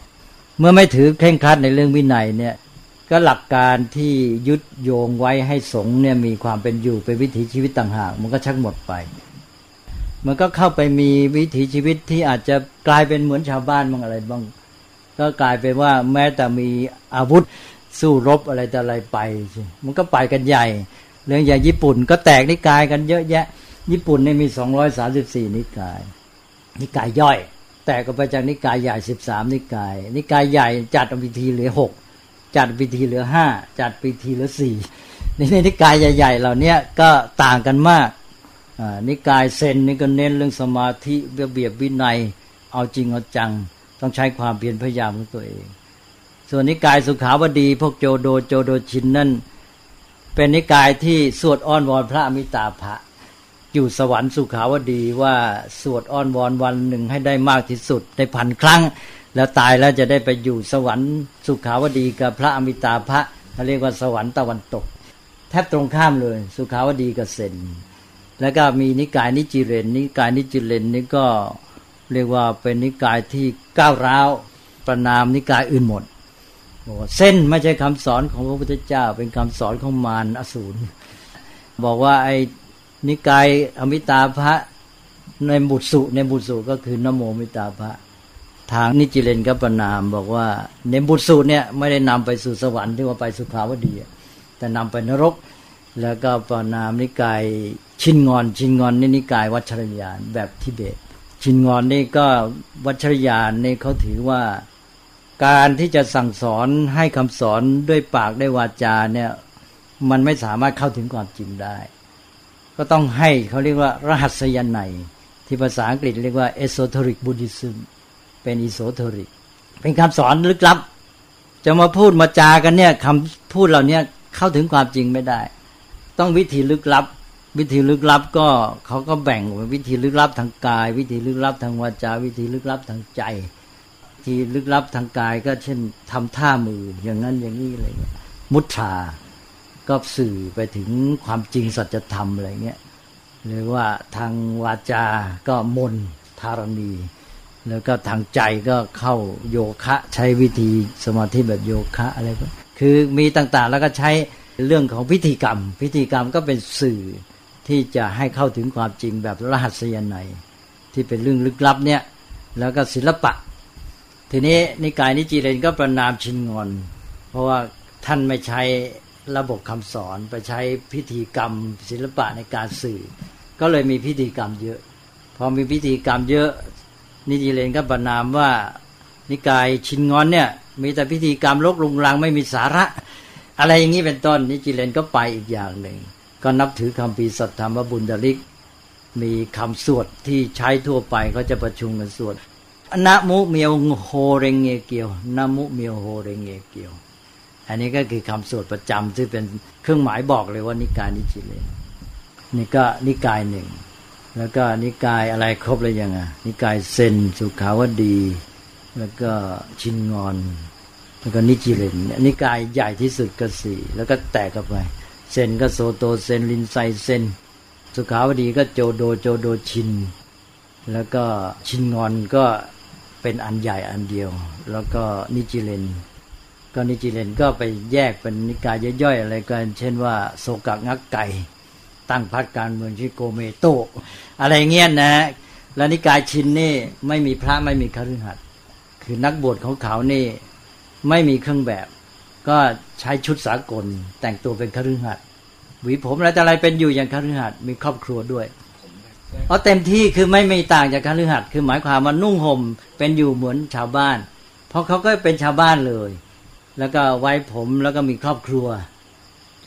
เมื่อไม่ถือเคร่งครัดในเรื่องวินัยเนี่ยก็หลักการที่ยึดโยงไว้ให้สงฆ์เนี่ยมีความเป็นอยู่เป็นวิถีชีวิตต่างหาก มันก็ชักหมดไป มันก็เข้าไปมีวิถีชีวิตที่อาจจะกลายเป็นเหมือนชาวบ้านบางอะไรบ้าง ก็กลายเป็นว่าแม้แต่มีอาวุธสู้รบอะไรแต่อะไรไป มันก็ไปกันใหญ่ เรื่องอย่างญี่ปุ่นก็แตกนิกายกันเยอะแยะ ญี่ปุ่นนี่มีสองร้อยสาสิบสี่นิกาย นิกายย่อย แตกก็ไปจากนิกายใหญ่สิบสามนิกาย นิกายใหญ่จัดวิธีเหลือหกจัดวิธีเหลือห้าจัดวิธีเหลือสี่ในนิกายใหญ่ ๆ เหล่านี้ก็ต่างกันมาก นิกายเซนนี่ก็เน้นเรื่องสมาธิระเบียบวินัย เอาจริงเอาจัง ต้องใช้ความเพียรพยายามของตัวเอง ส่วนนิกายสุขาวดี พวกโจโดโจโดชินนั่น เป็นนิกายที่สวดอ้อนวอนพระมิตาภะอยู่สวรรค์สุขาวดีว่าสวดอ้อนวอนวันหนึ่งให้ได้มากที่สุดในพันครั้ง แล้วตายแล้วจะได้ไปอยู่สวรรค์สุขาวดีกับพระอมิตาภะเขาเรียกว่าสวรรค์ตะวันตก แทบตรงข้ามเลย สุขาวดีกับเซน แล้วก็มีนิกายนิจิเรน นิกายนิจิเรนนี่ก็เรียกว่าเป็นนิกายที่ก้าวร้าวประณามนิกายอื่นหมดบอกว่าเซนไม่ใช่คำสอนของพระพุทธเจ้า เป็นคำสอนของมารอสูรบอกว่าไอ้นิกายอมิตาภะในบุตรสุในบุตรสุก็คือนโมมิตาภะทางนิจิเรนก็ประนามบอกว่าในบุตรสุเนี่ยไม่ได้นำไปสู่สวรรค์ที่ว่าไปสุขาวดีแต่นำไปนรก แล้วก็ปนามนิกายชินงอน ชินงอนนี่นิกายวัชรยานแบบทิเบต ชินงอนนี่ก็วัชรยานนี่เขาถือว่าการที่จะสั่งสอนให้คำสอนด้วยปากได้วาจาเนี่ยมันไม่สามารถเข้าถึงความจริงได้ ก็ต้องให้เขาเรียกว่ารหัสยานในที่ภาษาอังกฤษเรียกว่า esoteric Buddhism เป็น esoteric เป็นคำสอนลึกลับ จะมาพูดมาจากันเนี่ยคำพูดเหล่านี้เข้าถึงความจริงไม่ได้ ต้องวิธีลึกลับ วิธีลึกลับก็เขาก็แบ่งเป็นวิธีลึกลับทางกาย วิธีลึกลับทางวาจา วิธีลึกลับทางใจ ที่ลึกลับทางกายก็เช่นทำท่ามืออย่างนั้นอย่างนี้อะไรเงี้ยมุทราก็สื่อไปถึงความจริงสัจธรรมอะไรเงี้ยหรือว่าทางวาจาก็มนธารณี แล้วก็ทางใจก็เข้าโยคะ ใช้วิธีสมาธิแบบโยคะอะไรก็คือมีต่างๆ แล้วก็ใช้ เรื่องของพิธีกรรม พิธีกรรมก็เป็นสื่อที่จะให้เข้าถึงความจริงแบบรหัสยนัยที่เป็นเรื่องลึกลับเนี่ย แล้วก็ศิลปะ ทีนี้นิกายนิจิเรนก็ประนามชินงอน เพราะว่าท่านไม่ใช้ระบบคำสอนไปใช้พิธีกรรม ศิลปะในการสื่อ ก็เลยมีพิธีกรรมเยอะ พอมีพิธีกรรมเยอะ นิจิเรนก็ประนามว่านิกายชินงอนเนี่ยมีแต่พิธีกรรมลกลุงลังไม่มีสาระ อะไรอย่างนี้เป็นต้นนิจิเรนก็ไปอีกอย่างหนึ่ง ก็นับถือคำปีสัทธรรมบุญดลิก มีคำสวดที่ใช้ทั่วไปเขาจะประชุมกันสวดนะมุเมียวโฮเรงเงเกียวนะมุเมียวโฮเรงเงเกียว อันนี้ก็คือคำสวดประจำที่งเป็นเครื่องหมายบอกเลยว่านิกายนิจิเลนนี่ก็นิกายหนึ่งแล้วก็นิกายอะไรครบเลยยังไงนิกายเซนสุขาวดี แล้วก็ชินงอน แล้วก็นิจิเลนนิกายใหญ่ที่สุดก็สี่แล้วก็แตกกันไปเซนก็โซโตเซนลินไซเซนสุขาวดีก็โจโดโจโดชิน แล้วก็ชินงอนก็เป็นอันใหญ่อันเดียว แล้วก็นิจิเรนก็นิจิเรนก็ไปแยกเป็นนิกายย่อยๆอะไรกัน เช่นว่าโศกักงักไก่ ตั้งพรรคการเมืองชื่อโกเมโต อะไรเงี้ยนะฮะแล้วนิกายชินนี่ไม่มีพระไม่มีคฤหัสถ์คือนักบวชของเขานี่ ไม่มีเครื่องแบบ ก็ใช้ชุดสากล แต่งตัวเป็นคฤหัสถ์หวีผมอะไรแต่อะไรเป็นอยู่อย่างคฤหัสถ์มีครอบครัวด้วยเอาเต็มที่คือไม่มีต่างจากคฤหัสถ์คือหมายความว่านุ่งห่มเป็นอยู่เหมือนชาวบ้าน เพราะเขาก็เป็นชาวบ้านเลย แล้วก็ไว้ผมแล้วก็มีครอบครัว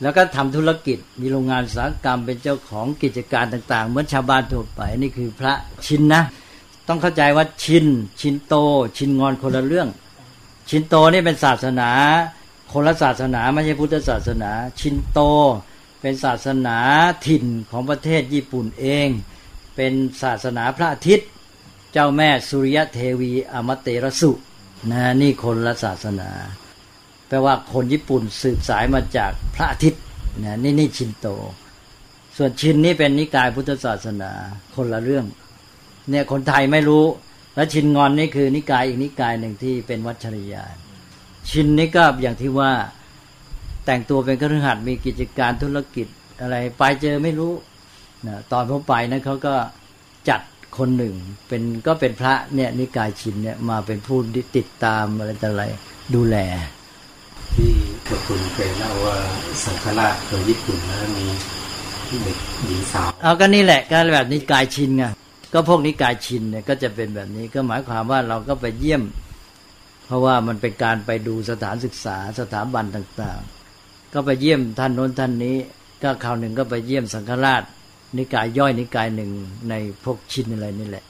แล้วก็ทำธุรกิจมีโรงงานอุตสาหกรรมเป็นเจ้าของกิจการต่าง ๆ เหมือนชาวบ้านทั่วไปนี่คือพระชินนะ ต้องเข้าใจว่าชิน ชินโต ชินงอนคนละเรื่อง ชินโตนี่เป็นศาสนา คนละศาสนาไม่ใช่พุทธศาสนา ชินโตเป็นศาสนาถิ่นของประเทศญี่ปุ่นเอง เป็นศาสนาพระอาทิตย์ เจ้าแม่สุริยเทวีอมเตรสุนะนี่คนละศาสนา แปลว่าคนญี่ปุ่นสืบสายมาจากพระอาทิตย์นะนี่นี่ชินโต ส่วนชินนี่เป็นนิกายพุทธศาสนา คนละเรื่อง เนี่ยคนไทยไม่รู้ และชินงอนนี่คือนิกายอีกนิกายหนึ่งที่เป็นวัชริยานชินนี่ก็อย่างที่ว่าแต่งตัวเป็นเครือขัดมีกิจการธุรกิจอะไรไปเจอไม่รู้นะตอนผมไปนะเขาก็จัดคนหนึ่งเป็นก็เป็นพระเนี่ยนิกายชินเนี่ยมาเป็นผู้ติดตามอะไรต่ออะไรดูแล ที่พระคุณเคยเล่าว่าสังฆราชของญี่ปุ่นแล้วมีเด็กหญิงสาวเอาก็นี่แหละก็แบบนิกายชินไง ก็พวกนิกายชินเนี่ยก็จะเป็นแบบนี้ก็หมายความว่าเราก็ไปเยี่ยม เพราะว่ามันเป็นการไปดูสถานศึกษาสถาบันต่างๆ ก็ไปเยี่ยมท่านโน้นท่านนี้ ก็คราวหนึ่งก็ไปเยี่ยมสังฆราช นิกายย่อยนิกายหนึ่งในพวกชินอะไรนี่แหละ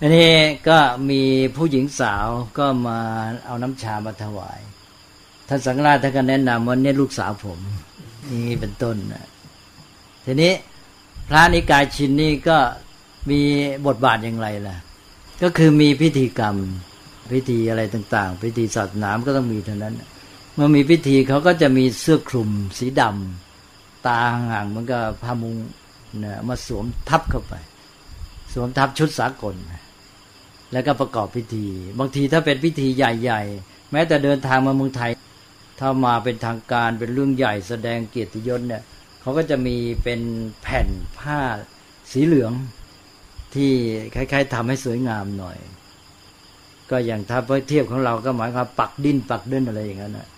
อันนี้ก็มีผู้หญิงสาวก็มาเอาน้ำชามาถวาย ท่านสังฆราชท่านก็แนะนำว่าเนี่ยลูกสาวผมนี่เป็นต้นนะทีนี้พระนิกายชินนี่ก็ มีบทบาทอย่างไรล่ะ ก็คือมีพิธีกรรม พิธีอะไรต่าง ๆ พิธีศาสนาก็ต้องมีเท่านั้นเมื่อมีพิธีเขาก็จะมีเสื้อคลุมสีดำตาห่างมันก็พามุงนะมาสวมทับเข้าไป สวมทับชุดสากล แล้วก็ประกอบพิธี บางทีถ้าเป็นพิธีใหญ่ ๆ แม้แต่เดินทางมาเมืองไทย ถ้ามาเป็นทางการเป็นเรื่องใหญ่แสดงเกียรติยศเนี่ยเขาก็จะมีเป็นแผ่นผ้าสีเหลือง ที่คล้ายๆทำให้สวยงามหน่อย ก็อย่างถ้าเทียบของเราก็หมายความปักดิ้นปักดิ้นอะไรอย่างนั้นนะ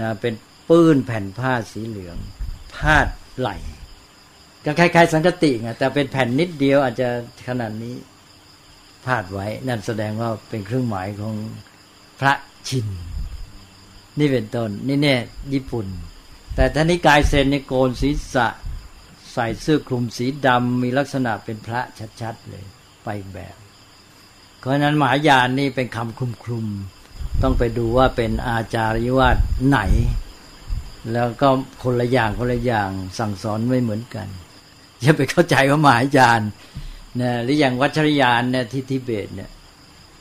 นะเป็นปื้นแผ่นผ้าสีเหลือง พาดไหลก็คล้ายๆสังกติไงแต่เป็นแผ่นนิดเดียวอาจจะขนาดนี้พาดไว้ นั่นแสดงว่าเป็นเครื่องหมายของพระชิน นี่เป็นต้นนี่เนี่ยญี่ปุ่น แต่ท่านิกายเซนในโกนศีรษะ ใส่เสื้อคลุมสีดำมีลักษณะเป็นพระชัดๆเลย ไปแบบ เพราะนั้นมหายานนี่เป็นคำคลุมคลุมต้องไปดูว่าเป็นอาจาริวาสไหน แล้วก็คนละอย่างคนละอย่างสั่งสอนไม่เหมือนกันอย่าไปเข้าใจว่ามหายานนะหรืออย่างวัชรยานเนี่ยที่ทิเบตเนี่ย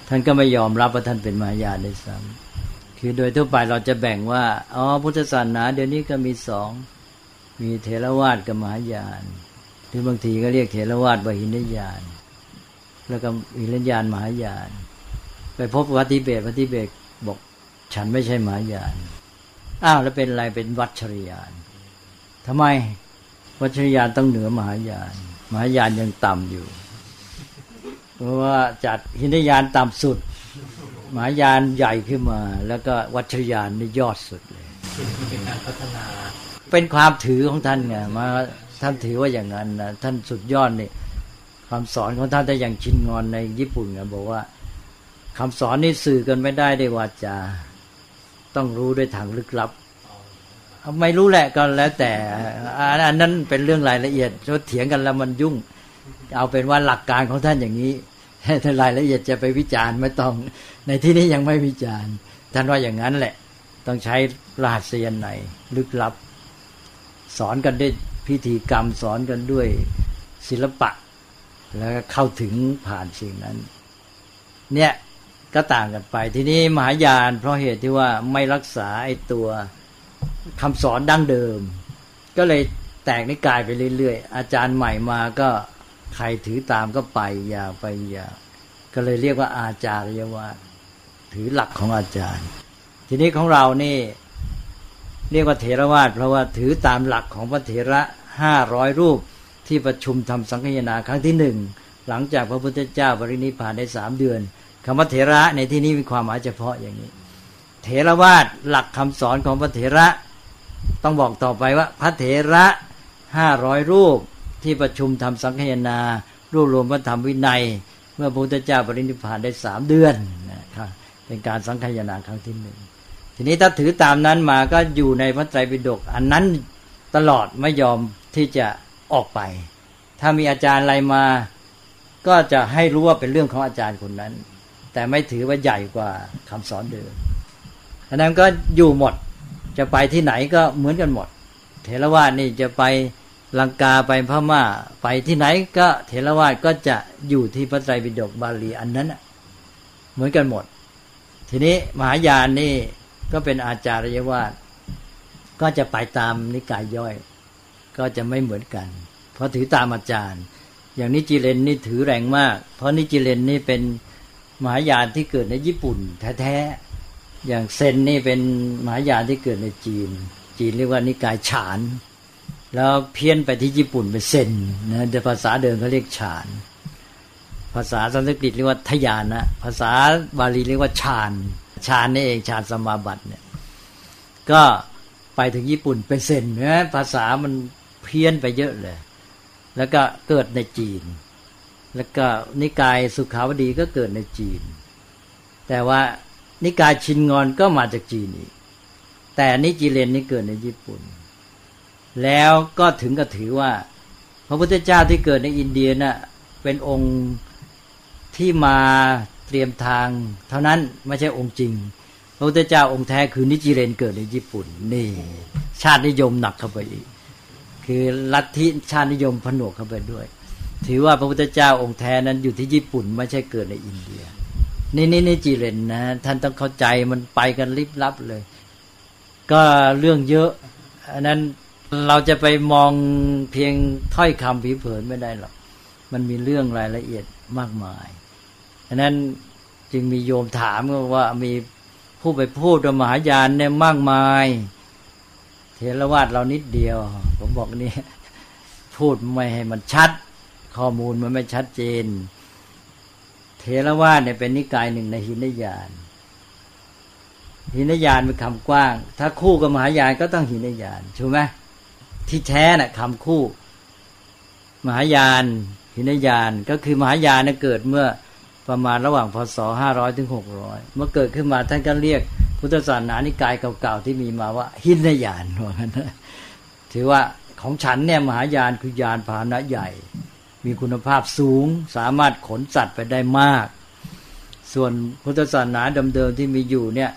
ท่านก็ไม่ยอมรับว่าท่านเป็นมหายานได้ซ้ำคือโดยทั่วไปเราจะแบ่งว่าอ๋อพุทธศาสนาเดี๋ยวนี้ก็มีสอง มีเทรวาสกับมหายานหรือบางทีก็เรียกเทรวาสวหินญาณแล้วก็หินญาณมหายาน ไปพบวัติเบตวัติเบตบอกฉันไม่ใช่มหายานอ้าวแล้วเป็นอะไรเป็นวัชริยานทำไมวัชริยานต้องเหนือมหายาน มหายานยังต่ำอยู่ เพราะว่าจัดหินยานต่ำสุด มหายานใหญ่ขึ้นมา แล้วก็วัชรยานนี่ยอดสุดเลยเป็นการพัฒนา เป็นความถือของท่านไงมาท่านถือว่าอย่างนั้นนะท่านสุดยอดนี่คำสอนของท่านแต่อย่างชินงอนในญี่ปุ่นนะบอกว่าคำสอนนี่สื่อกันไม่ได้ด้วยวาจาต้องรู้ด้วยทางลึกลับไม่รู้แหละก็แล้วแต่อันนั้นเป็นเรื่องรายละเอียดเถียงกันแล้วมันยุ่ง เอาเป็นว่าหลักการของท่านอย่างนี้ถ้ารายละเอียดจะไปวิจารณ์ไม่ต้อง ในที่นี้ยังไม่วิจารณ์ ท่านว่าอย่างนั้นแหละ ต้องใช้รหัสเซียนในลึกลับ สอนกันด้วยพิธีกรรมสอนกันด้วยศิลปะ แล้วเข้าถึงผ่านสิ่งนั้น เนี่ยก็ต่างกันไป ทีนี้มหายานเพราะเหตุที่ว่าไม่รักษาไอ้ตัวคำสอนดั้งเดิม ก็เลยแตกนิกายไปเรื่อยๆ อาจารย์ใหม่มาก็ใครถือตามก็ไปอย่าไปอย่าก็เลยเรียกว่าอาจารยวาถือหลักของอาจารย์ ทีนี้ของเรานี่ เรียกว่าเถรวาทเพราะว่าถือตามหลักของพระเถระห้าร้อยรูปที่ประชุมทำสังฆนาครั้งที่หนึ่งหลังจากพระพุทธเจ้าบริณิพานได้สามเดือนคำว่าเถระในที่นี้มีความหมายเฉพาะอย่างนี้ เถรวาทหลักคำสอนของพระเถระ ต้องบอกต่อไปว่าพระเถระห้าร้อยรูปที่ประชุมทำสังฆนารวบรวมพระธรรมวินัย เมื่อพระพุทธเจ้าปรินิพพานได้สามเดือนนะครับเป็นการสังฆนาครั้งที่หนึ่ง ทีนี้ถ้าถือตามนั้นมาก็อยู่ในพระไตรปิฎกอันนั้นตลอดไม่ยอมที่จะออกไป ถ้ามีอาจารย์อะไรมา ก็จะให้รู้ว่าเป็นเรื่องของอาจารย์คนนั้น แต่ไม่ถือว่าใหญ่กว่าคำสอนเดิมอันนั้นก็อยู่หมดจะไปที่ไหนก็เหมือนกันหมดเทรวาสนี่จะไปลังกาไปพม่า ไปที่ไหนก็เถรวาทก็จะอยู่ที่พระไตรปิฎกบาลีอันนั้นเหมือนกันหมด ทีนี้มหายานนี่ ก็เป็นอาจารยวาดก็จะไปตามนิกายย่อย ก็จะไม่เหมือนกัน เพราะถือตามอาจารย์ อย่างนิจิเลนนี่ถือแรงมาก เพราะนิจิเลนนี่เป็นมหายานที่เกิดในญี่ปุ่น แท้ๆอย่างเซนนี่เป็นมหายานที่เกิดในจีน จีนเรียกว่านิกายฉาน แล้วเพี้ยนไปที่ญี่ปุ่นเป็นเซนนะแต่ภาษาเดิมเขาเรียกฌาน ภาษาสันสกฤตเรียกว่าทยานนะภาษาบาลีเรียกว่าฌาน ฌานนี่เองฌานสมาบัติเนี่ย ก็ไปถึงญี่ปุ่นเป็นเซนนะภาษามันเพี้ยนไปเยอะเลย แล้วก็เกิดในจีน แล้วก็นิกายสุขาวดีก็เกิดในจีน แต่ว่านิกายชินงอนก็มาจากจีนอีก แต่นิจิเลนนี่เกิดในญี่ปุ่น แล้วก็ถึงกับถือว่า พระพุทธเจ้าที่เกิดในอินเดียน่ะเป็นองค์ที่มา เตรียมทาง เท่านั้นไม่ใช่องค์จริง พระพุทธเจ้าองค์แท้คือนิจิเรนเกิดในญี่ปุ่น นี่ ชาตินิยมหนักเข้าไปอีก คือลัทธิชาตินิยมผนวกเข้าไปด้วย ถือว่าพระพุทธเจ้าองค์แท้นั้นอยู่ที่ญี่ปุ่น ไม่ใช่เกิดในอินเดีย นี่นี่นิจิเรนนะท่านต้องเข้าใจมันไปกันลิบลับเลย ก็เรื่องเยอะอันนั้นเราจะไปมองเพียงถ้อยคำผิวเผินไม่ได้หรอก มันมีเรื่องรายละเอียดมากมาย ฉะนั้นจึงมีโยมถามว่ามีผู้ไปพูดว่ามหายานเนี่ยมากมาย เทรวาดเรานิดเดียว ผมบอกนี่พูดไม่ให้มันชัด ข้อมูลมันไม่ชัดเจน เทรวาดเนี่ยเป็นนิกายหนึ่งในหินยานหินยานเป็นคำกว้าง ถ้าคู่กับมหายานก็ต้องหินยานถูกไหมที่แท้น่ะคำคู่ มหายานหินยานก็คือมหายานเกิดเมื่อ ประมาณระหว่างพศห้าร้อยถึงหกร้อยเมื่อเกิดขึ้นมาท่านก็เรียกพุทธศาสนานิกายเก่าๆที่มีมาว่า หินยานว่างั้นถือว่าของฉันเนี่ยมหายานคือยานพาหนะใหญ่ มีคุณภาพสูง สามารถขนสัตว์ไปได้มาก ส่วนพุทธศาสนาเดิมๆที่มีอยู่เนี่ย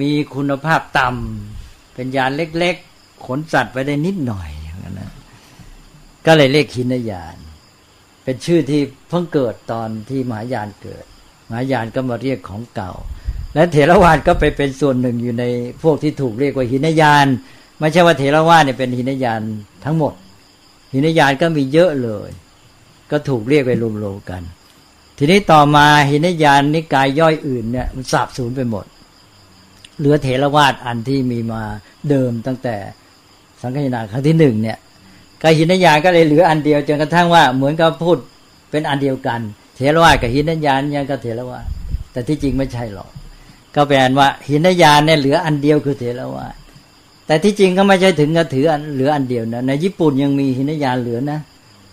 มีคุณภาพต่ำเป็นยานเล็กๆ ขนสัตว์ไปได้นิดหน่อยอย่างนั้นนะก็เลยเรียกขินยาน เป็นชื่อที่เพิ่งเกิดตอนที่มหายานเกิด มหายานก็มาเรียกของเก่า และเถรวาทก็ไปเป็นส่วนหนึ่งอยู่ในพวกที่ถูกเรียกว่าหินยานไม่ใช่ว่าเถรวาทเนี่ยเป็นหินยานทั้งหมด หินยานก็มีเยอะเลย ก็ถูกเรียกไปรวมๆกัน ทีนี้ต่อมาหินยานนิกายย่อยอื่นเนี่ยมันสาบสูญไปหมด เหลือเถรวาทอันที่มีมาเดิมตั้งแต่สังฆนาครั้งที่หนึ่งเนี่ย กหินญาก็เลยเหลืออันเดียวจนกระทั่งว่าเหมือนกับพูดเป็นอันเดียวกันเทรวาสกับหินยานยังก็เทรวาสแต่ที่จริงไม่ใช่หรอก ก็แปลว่าหินยานเนี่ยเหลืออันเดียวคือเทรวาสแต่ที่จริงก็ไม่ใช่ถึงกับถือเหลืออันเดียวนะในญี่ปุ่นยังมีหินยานเหลือนะ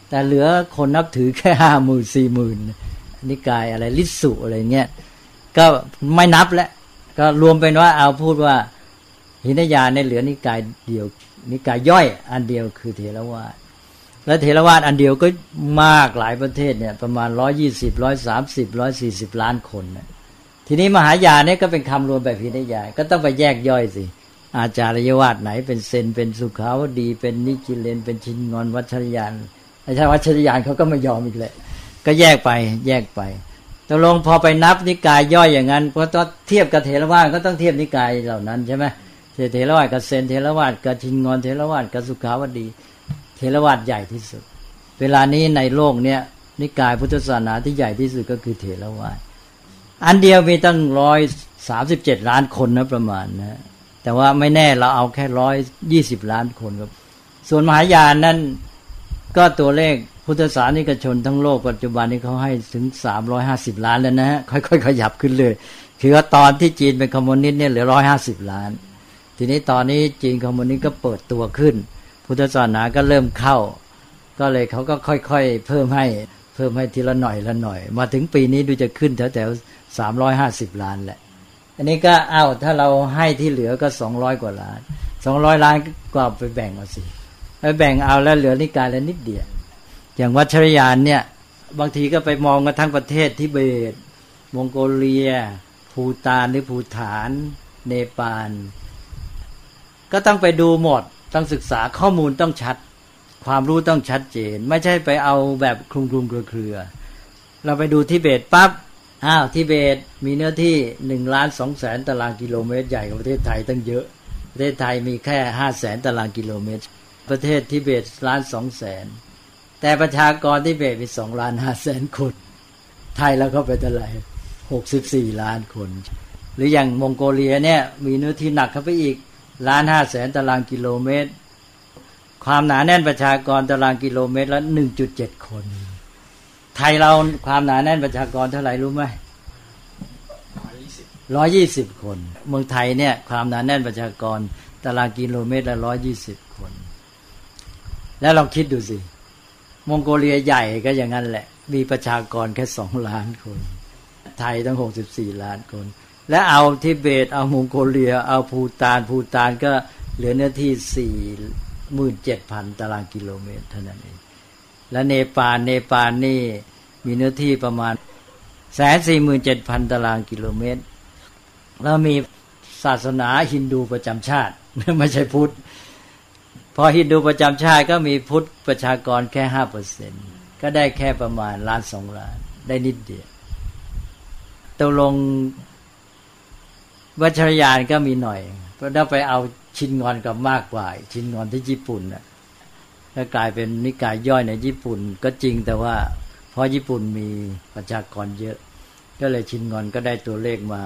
แต่เหลือคนนับถือแค่ห้าหมื่นสี่หมื่นนิกายอะไรลิสุอะไรเงี้ยก็ไม่นับแล้วก็รวมเป็นว่าเอาพูดว่าหินยานเนี่ยเหลือนิกายเดียว นิกายย่อยอันเดียวคือเทรวาสและเทรวาสอันเดียวก็มากหลายประเทศเนี่ยประมาณร้อยยี่สิบร้อยสามสิบร้อยสี่สิบล้านคนนะทีนี้มหายานเนี่ยก็เป็นคำรวมแบบหินยานก็ต้องไปแยกย่อยสิ อาจารยวาดไหน เป็นเซนเป็นสุขาวดี เป็นนิกิเลน เป็นชินงอนวัชรยานไอ้ชาวัชรยานเขาก็ไม่ยอมอีกเลยก็แยกไปแยกไปตกลงพอไปนับนิกายย่อยอย่างนั้นเพราะต้องเทียบกับเทรวาสก็ต้องเทียบนิกายเหล่านั้นใช่ไหม เทรวาสกับเซนเทรวาสกับชินงอนเทรวาสกับสุขาวดี เทรวาสใหญ่ที่สุด เวลานี้ในโลกเนี้ยนิกายพุทธศาสนาที่ใหญ่ที่สุดก็คือเทรวาสอันเดียวมีตั้งร้อยสามสิบเจ็ดล้านคนนะประมาณนะแต่ว่าไม่แน่เราเอาแค่ร้อยยี่สิบล้านคนครับ ส่วนมหายานนั้นก็ตัวเลขพุทธศาสนิกชนทั้งโลกปัจจุบันนี้เขาให้ถึงสามร้อยห้าสิบล้านแล้วนะฮะค่อยๆ ขยับขึ้นเลย คือว่าตอนที่จีนเป็นคอมมิวนิสต์เนี่ยเหลือร้อยห้าสิบล้าน ทีนี้ตอนนี้จีนคอมมิวนิสต์ก็เปิดตัวขึ้น พุทธศาสนาก็เริ่มเข้า ก็เลยเขาก็ค่อยๆ เพิ่มให้เพิ่มให้ทีละหน่อยละหน่อย มาถึงปีนี้ดูจะขึ้นแถวๆสามร้อยห้าสิบล้านแหละ อันนี้ก็เอาถ้าเราให้ที่เหลือก็สองร้อยกว่าล้านสองร้อยล้านก็ไปแบ่งเอาสิไปแบ่งเอาแล้วเหลือนิกายละนิดเดียวอย่างวัชรยานเนี่ยบางทีก็ไปมองกันทั้งประเทศทิเบต มองโกเลีย ภูตานหรือภูฐาน เนปาล ก็ต้องไปดูหมด ต้องศึกษาข้อมูลต้องชัด ความรู้ต้องชัดเจน ไม่ใช่ไปเอาแบบคลุมคลุมเครือ เราไปดูทิเบตปับ๊บอ้าวทิเบตมีเนื้อที่หนึ่งล้านสองแสนตารางกิโลเมตรใหญ่กว่าประเทศไทยตั้งเยอะ ประเทศไทยมีแค่ห้าแสนตารางกิโลเมตร ประเทศทิเบตล้านสองแสนแต่ประชากรทิเบตมีสองล้านห้าแสนคน ไทยแล้วก็ไปเท่าไหร่หกสิบสี่ล้านคน หรืออย่างมองโกเลียเนี่ยมีเนื้อที่หนักเข้าไปอีก ล้านห้าแสนตารางกิโลเมตร ความหนาแน่นประชากรตารางกิโลเมตรละหนึ่งจุดเจ็ดคน ไทยเราความหนาแน่นประชากรเท่าไหร่รู้ไหมร้อยยี่สิบคน เมืองไทยเนี่ย ความหนาแน่นประชากรตารางกิโลเมตรละร้อยยี่สิบคน แล้วลองคิดดูสิ มองโกเลียใหญ่ก็อย่างนั้นแหละ มีประชากรแค่สองล้านคน ไทยตั้งหกสิบสี่ล้านคน และเอาทิเบต เอามองโกเลีย เอาภูตานภูตานก็เหลือเนื้อที่สี่หมื่นเจ็ดพันตารางกิโลเมตรเท่านั้นเอง และเนปาลเนปาลนี่มีเนื้อที่ประมาณแสนสี่หมื่นเจ็ดพันตารางกิโลเมตร แล้วมีศาสนาฮินดูประจำชาติไม่ใช่พุทธ พอฮินดูประจำชาติก็มีพุทธประชากรแค่ห้าเปอร์เซ็นก็ได้แค่ประมาณล้านสองล้าน ได้นิดเดียวตกลง วัชรยานก็มีหน่อย เพราะถ้าไปเอาชินงอนกับมากกว่า ชินงอนที่ญี่ปุ่นน่ะก็กลายเป็นนิกายย่อยในญี่ปุ่นก็จริงแต่ว่า เพราะญี่ปุ่นมีประชากรเยอะ ก็เลยชินงอนก็ได้ตัวเลขมา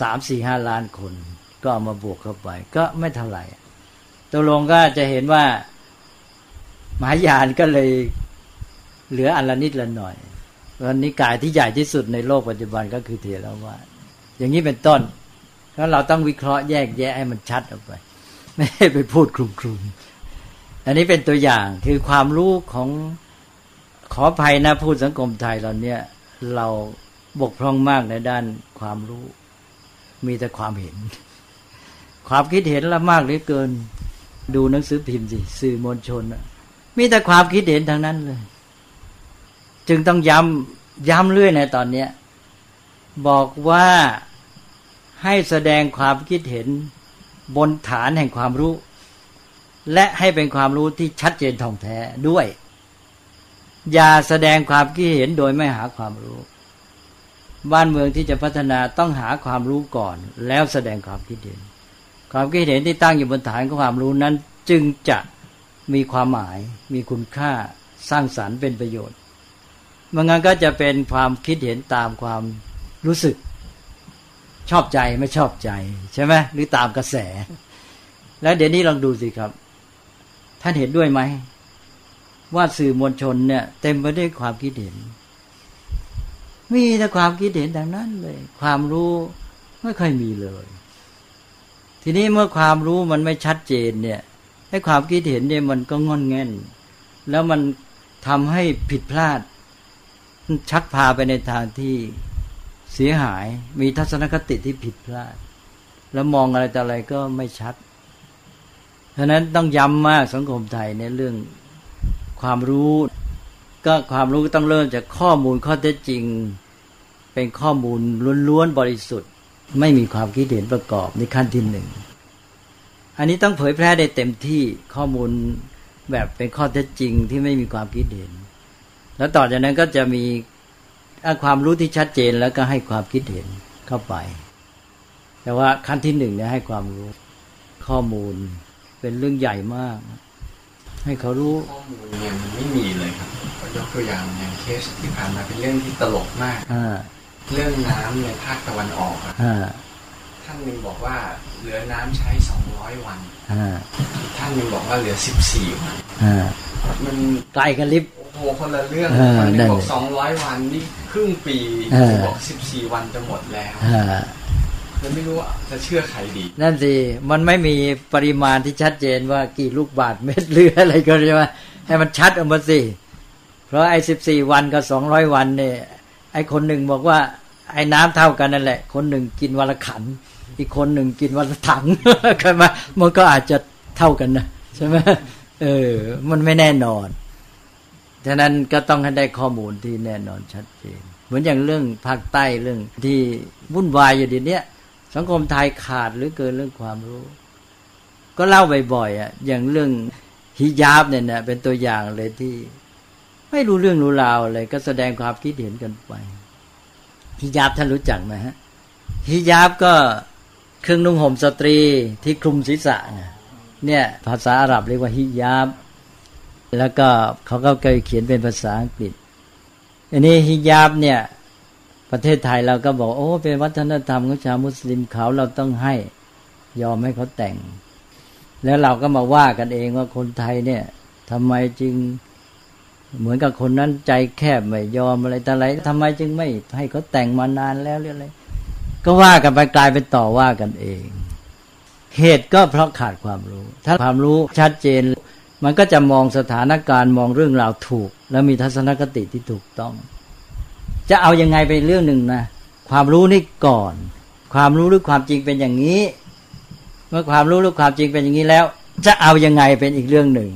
สามสี่ห้าล้านคน ก็เอามาบวกเข้าไป ก็ไม่เท่าไหร่ตัวลงก็จะเห็นว่ามหายานก็เลยเหลืออันละนิดละหน่อยวันนิกายที่ใหญ่ที่สุดในโลกปัจจุบันก็คือเทรวาส อย่างนี้เป็นต้นเพราะเราต้องวิเคราะห์แยกแยะให้มันชัดออกไป ไม่ให้ไปพูดคลุมๆอันนี้เป็นตัวอย่างคือความรู้ของขอภัยนะพูดสังคมไทยเราเนี่ย เราบกพร่องมากในด้านความรู้ มีแต่ความเห็น ความคิดเห็นละมากเหลือเกินดูหนังสือพิมพ์สิสื่อมวลชนมีแต่ความคิดเห็นทางนั้นเลย จึงต้องย้ำย้ำเรื่อยในตอนเนี้ย บอกว่า ให้แสดงความคิดเห็นบนฐานแห่งความรู้ และให้เป็นความรู้ที่ชัดเจนท่องแท้ด้วย อย่าแสดงความคิดเห็นโดยไม่หาความรู้ บ้านเมืองที่จะพัฒนาต้องหาความรู้ก่อน แล้วแสดงความคิดเห็น ความคิดเห็นที่ตั้งอยู่บนฐานของความรู้นั้น จึงจะมีความหมาย มีคุณค่าสร้างสารรค์เป็นประโยชน์มันงั้นก็จะเป็นความคิดเห็นตามความรู้สึก ชอบใจไม่ชอบใจใช่ไหมหรือตามกระแส แล้วเดี๋ยวนี้ลองดูสิครับ ท่านเห็นด้วยไหม ว่าสื่อมวลชนเนี่ย เต็มไปด้วยความคิดเห็น มีแต่ความคิดเห็นดังนั้นเลย ความรู้ไม่ค่อยมีเลย ทีนี้เมื่อความรู้มันไม่ชัดเจนเนี่ยให้ความคิดเห็นเนี่ยมันก็งอนแง่น แล้วมันทำให้ผิดพลาดชักพาไปในทางที่ เสียหายมีทัศนคติที่ผิดพลาด แล้วมองอะไรแต่อะไรก็ไม่ชัดเพราะนั้นต้องย้ำมากสังคมไทยในเรื่องความรู้ ก็ความรู้ต้องเริ่มจากข้อมูลข้อเท็จจริง เป็นข้อมูลล้วนๆบริสุทธิ์ ไม่มีความคิดเห็นประกอบในขั้นที่หนึ่งอันนี้ต้องเผยแพร่ได้เต็มที่ข้อมูลแบบเป็นข้อเท็จจริงที่ไม่มีความคิดเห็น แล้วต่อจากนั้นก็จะมี ความรู้ที่ชัดเจนแล้วก็ให้ความคิดเห็นเข้าไป แต่ว่าขั้นที่หนึ่งเนี่ยให้ความรู้ข้อมูลเป็นเรื่องใหญ่มาก ให้เขารู้ข้อมูลเนี่ยมันไม่มีเลยครับยกตัวอย่างอย่างเคสที่ผ่านมาเป็นเรื่องที่ตลกมากเรื่องน้ำในภาคตะวันออกท่านหนึ่งบอกว่าเหลือน้ำใช้สองร้อยวันอีกท่านหนึ่งบอกว่าเหลือสิบสี่วันมันไกลกันลิบ โอ้โหคนละเรื่องคนนึงบอกสองร้อยวันนี่ครึ่งปีบอกสิบสี่วันจะหมดแล้วเลยไม่รู้ว่าจะเชื่อใครดี นั่นสิ มันไม่มีปริมาณที่ชัดเจนว่ากี่ลูกบาทเม็ดหรืออะไรก็ใช่ไหมให้มันชัดออกมาสิ เพราะไอ้สิบสี่วันกับสองร้อยวันเนี่ย ไอ้คนหนึ่งบอกว่าไอ้น้ำเท่ากันนั่นแหละ คนหนึ่งกินวันละขัน อีกคนหนึ่งกินวันละถังใช่ไหมมันก็อาจจะเท่ากันนะใช่ไหมเออ มันไม่แน่นอน ฉะนั้นก็ต้องให้ได้ข้อมูลที่แน่นอนชัดเจน เหมือนอย่างเรื่องภาคใต้เรื่องที่วุ่นวายอยู่ดีเนี้ยสังคมไทยขาดหรือเกินเรื่องความรู้ ก็เล่าบ่อยๆอะอย่างเรื่องฮิญาบเนี่ยนะเป็นตัวอย่างเลยที่ ไม่รู้เรื่องรู้ราวอะไรก็แสดงความคิดเห็นกันไปฮิญาบท่านรู้จักไหมฮะฮิญาบก็เครื่องนุ่งห่มสตรีที่คลุมศีรษะเนี่ยภาษาอาหรับเรียกว่าฮิญาบ แล้วก็เขาก็เคยเขียนเป็นภาษาอังกฤษอันนี้ฮิญาบเนี่ย ประเทศไทยเราก็บอกโอ้เป็นวัฒนธรรมของชาวมุสลิมเขาเราต้องให้ยอมให้เขาแต่ง แล้วเราก็มาว่ากันเองว่าคนไทยเนี่ยทำไมจึงเหมือนกับคนนั้นใจแคบไม่ยอมอะไรแต่อะไรทำไมจึงไม่ให้เขาแต่งมานานแล้วเรื่องอะไรก็ว่ากันไปกลายเป็นต่อว่ากันเอง เหตุก็เพราะขาดความรู้ ถ้าความรู้ชัดเจน มันก็จะมองสถานการณ์มองเรื่องราวถูก แล้วมีทัศนคติที่ถูกต้อง จะเอายังไงเป็นเรื่องหนึ่งนะความรู้นี่ก่อน ความรู้หรือความจริงเป็นอย่างนี้ เมื่อความรู้หรือความจริงเป็นอย่างนี้แล้ว จะเอายังไงเป็นอีกเรื่องหนึ่ง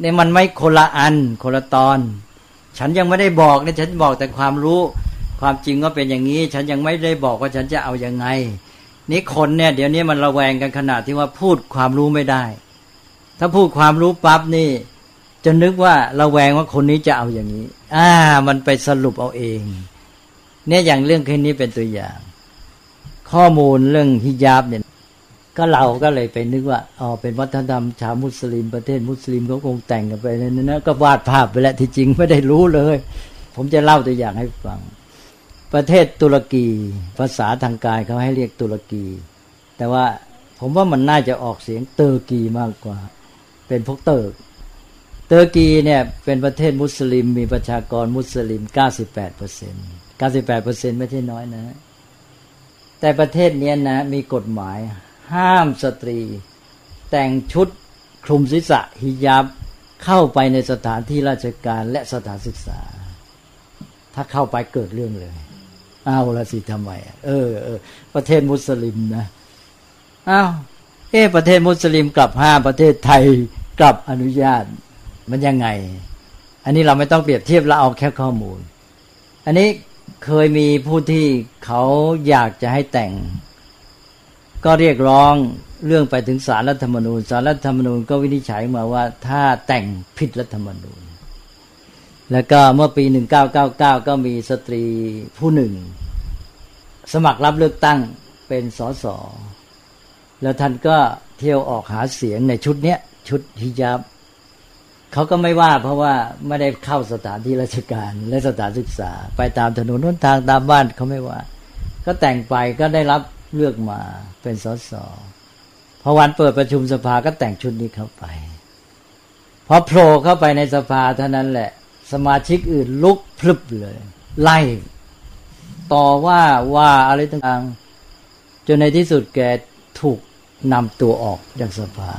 เนี่ยมันไม่คนละอันคนละตอน ฉันยังไม่ได้บอกเนี่ยฉันบอกแต่ความรู้ความจริงก็เป็นอย่างนี้ ฉันยังไม่ได้บอกว่าฉันจะเอายังไง นี่คนเนี่ยเดี๋ยวนี้มันระแวงกันขนาดที่ว่าพูดความรู้ไม่ได้ ถ้าพูดความรู้ปั๊บนี่ จะนึกว่าระแวงว่าคนนี้จะเอาอย่างนี้ อ่า มันไปสรุปเอาเอง เนี่ยอย่างเรื่องแค่นี้เป็นตัวอย่าง ข้อมูลเรื่องฮิญาบเนี่ยก็เราก็เลยไปนึกว่าอ๋อเป็นวัฒนธรรมชาวมุสลิมประเทศมุสลิมเขาคงแต่งกันไปนั่นนะก็วาดภาพไปแล้วที่จริงไม่ได้รู้เลย ผมจะเล่าตัวอย่างให้ฟัง ประเทศตุรกี ภาษาทางกายเขาให้เรียกตุรกี แต่ว่าผมว่ามันน่าจะออกเสียงเตอร์กีมากกว่า เป็นพวกเติร์กเตอร์กีเนี่ยเป็นประเทศมุสลิม มีประชากรมุสลิม 98เปอร์เซ็นต์98เปอร์เซ็นต์ไม่ใช่น้อยนะ แต่ประเทศนี้นะ มีกฎหมายห้ามสตรี แต่งชุดคลุมศีรษะฮิญาบเข้าไปในสถานที่ราชการและสถานศึกษา ถ้าเข้าไปเกิดเรื่องเลย เอาละสิทำไมเออเออประเทศมุสลิมนะอ้าวเออประเทศมุสลิมกลับห้าประเทศไทย กับอนุญาตมันยังไง อันนี้เราไม่ต้องเปรียบเทียบเราเอาแค่ข้อมูล อันนี้เคยมีผู้ที่เขาอยากจะให้แต่ง ก็เรียกร้องเรื่องไปถึงสารรัฐธรรมนูญสารรัฐธรรมนูญก็วินิจฉัยมาว่าถ้าแต่งผิดรัฐธรรมนูญ แล้วก็เมื่อปี 1999 ก็มีสตรีผู้หนึ่ง สมัครรับเลือกตั้งเป็นสสแล้วท่านก็เที่ยวออกหาเสียงในชุดเนี้ย ชุดฮิญาบเขาก็ไม่ว่าเพราะว่าไม่ได้เข้าสถานที่ราชการและสถานศึกษา ไปตามถนนน้นทางตามบ้านเขาไม่ว่า ก็แต่งไปก็ได้รับเลือกมาเป็นสสพอวันเปิดประชุมสภาก็แต่งชุดนี้เข้าไปพอโผล่เข้าไปในสภาเท่านั้นแหละ สมาชิกอื่นลุกพลึบเลย ไล่ ต่อว่าว่าอะไรต่างๆจนในที่สุดแกถูกนำตัวออกจากสภา